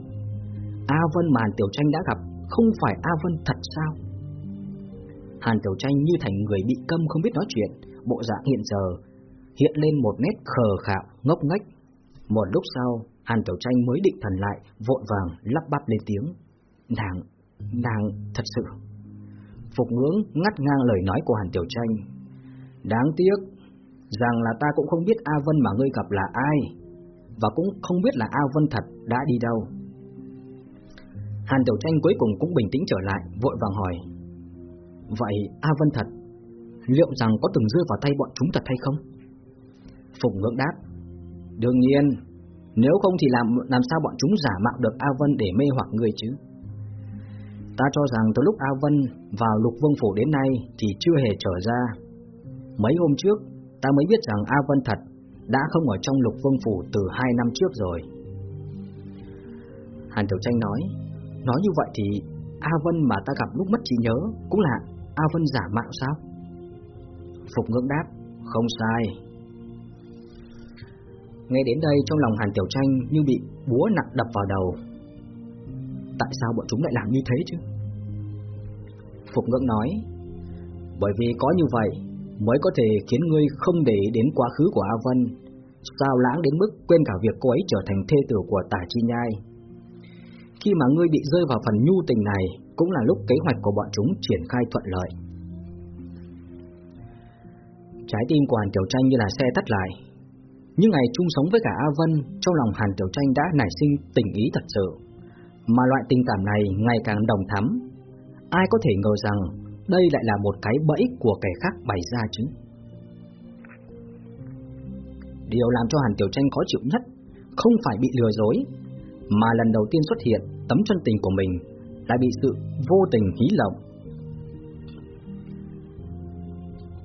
A Vân mà Hàn Tiểu Tranh đã gặp Không phải A Vân thật sao? Hàn Tiểu Tranh như thành người bị câm không biết nói chuyện Bộ dạng hiện giờ Hiện lên một nét khờ khạo, ngốc nghếch. Một lúc sau Hàn Tiểu Tranh mới định thần lại Vội vàng lắp bắp lên tiếng. Nàng, Nàng thật sự. Phục ngưỡng ngắt ngang lời nói của Hàn Tiểu Tranh. Đáng tiếc Rằng là ta cũng không biết A Vân mà ngươi gặp là ai Và cũng không biết là A Vân thật đã đi đâu. Hàn Tiểu Tranh cuối cùng cũng bình tĩnh trở lại Vội vàng hỏi. Vậy A Vân thật Liệu rằng có từng rơi vào tay bọn chúng thật hay không Phùng ngưỡng đáp Đương nhiên Nếu không thì làm làm sao bọn chúng giả mạo được A Vân để mê hoặc người chứ Ta cho rằng từ lúc A Vân vào lục vương phủ đến nay thì chưa hề trở ra. Mấy hôm trước, ta mới biết rằng A Vân thật đã không ở trong lục vương phủ từ hai năm trước rồi. Hàn Tiểu Tranh nói, nói như vậy thì A Vân mà ta gặp lúc mất trí nhớ cũng là A Vân giả mạo sao? Phục ngưỡng đáp, không sai. Nghe đến đây trong lòng Hàn Tiểu Tranh như bị búa nặng đập vào đầu, Tại sao bọn chúng lại làm như thế chứ Phục ngưỡng nói Bởi vì có như vậy Mới có thể khiến ngươi không để đến quá khứ của A Vân Sao lãng đến mức quên cả việc cô ấy trở thành thê tử của tả chi nhai Khi mà ngươi bị rơi vào phần nhu tình này cũng là lúc kế hoạch của bọn chúng triển khai thuận lợi Trái tim của Hàn Tiểu Tranh như là xe tắt lại Những ngày chung sống với cả A Vân Trong lòng Hàn Tiểu Tranh đã nảy sinh tình ý thật sự mà loại tình cảm này ngày càng đồng thắm. Ai có thể ngờ rằng đây lại là một cái bẫy của kẻ khác bày ra chứ? Điều làm cho Hàn Tiểu Tranh khó chịu nhất không phải bị lừa dối, mà lần đầu tiên xuất hiện tấm chân tình của mình lại bị sự vô tình hí lộng.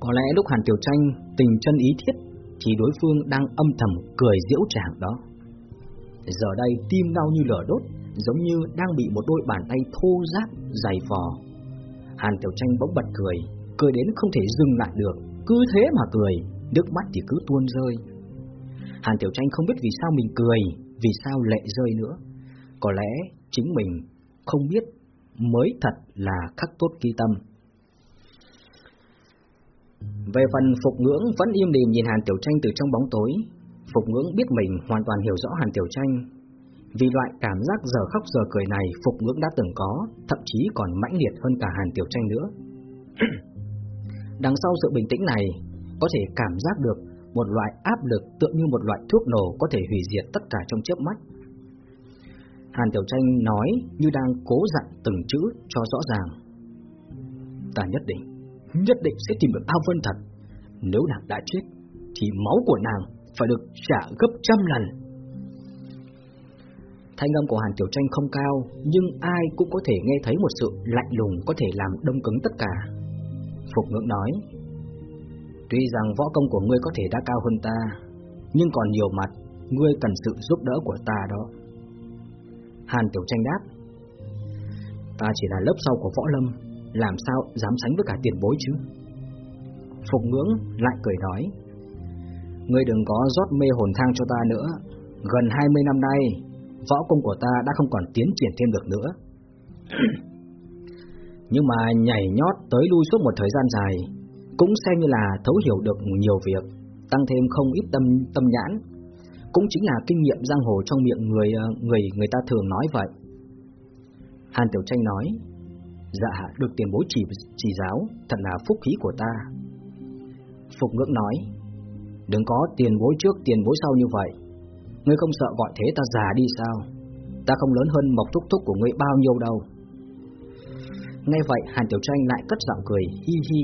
Có lẽ lúc Hàn Tiểu Tranh tình chân ý thiết thì đối phương đang âm thầm cười diễu chàng đó. Giờ đây tim đau như lửa đốt, giống như đang bị một đôi bàn tay thô ráp dày vò. Hàn Tiểu Tranh bỗng bật cười, cười đến không thể dừng lại được, cứ thế mà cười, nước mắt thì cứ tuôn rơi. Hàn Tiểu Tranh không biết vì sao mình cười, vì sao lệ rơi nữa. Có lẽ chính mình không biết mới thật là khắc tốt kỳ tâm. Về phần Phục Ngưỡng vẫn im lìm nhìn Hàn Tiểu Tranh từ trong bóng tối. Phục Ngưỡng biết mình hoàn toàn hiểu rõ Hàn Tiểu Tranh, vì loại cảm giác giờ khóc giờ cười này Phục ngưỡng đã từng có, thậm chí còn mãnh liệt hơn cả Hàn Tiểu Tranh nữa. Đằng sau sự bình tĩnh này, có thể cảm giác được một loại áp lực tựa như một loại thuốc nổ có thể hủy diệt tất cả trong chớp mắt. Hàn Tiểu Tranh nói như đang cố dặn từng chữ cho rõ ràng. Ta nhất định, nhất định sẽ tìm được Ao Vân thật. Nếu nàng đã chết, thì máu của nàng phải được trả gấp trăm lần. Thanh âm của Hàn Tiểu Tranh không cao, nhưng ai cũng có thể nghe thấy một sự lạnh lùng có thể làm đông cứng tất cả. Phục ngưỡng nói, tuy rằng võ công của ngươi có thể đã cao hơn ta, nhưng còn nhiều mặt, ngươi cần sự giúp đỡ của ta đó. Hàn Tiểu Tranh đáp, ta chỉ là lớp sau của võ lâm, làm sao dám sánh với cả tiền bối chứ? Phục ngưỡng lại cười nói, ngươi đừng có rót mê hồn thang cho ta nữa, gần 20 năm nay võ công của ta đã không còn tiến triển thêm được nữa. Nhưng mà nhảy nhót tới lui suốt một thời gian dài, cũng xem như là thấu hiểu được nhiều việc, tăng thêm không ít tâm tâm nhãn, cũng chính là kinh nghiệm giang hồ trong miệng người ờ, người người ta thường nói vậy. Hàn Tiểu Tranh nói, dạ được tiền bối chỉ chỉ giáo, thật là phúc khí của ta. Phục ngưỡng nói, đừng có tiền bối trước tiền bối sau như vậy, Ngươi không sợ gọi thế ta già đi sao Ta không lớn hơn mộc thúc thúc của ngươi bao nhiêu đâu Nghe vậy Hàn Tiểu Tranh lại cất giọng cười hi hi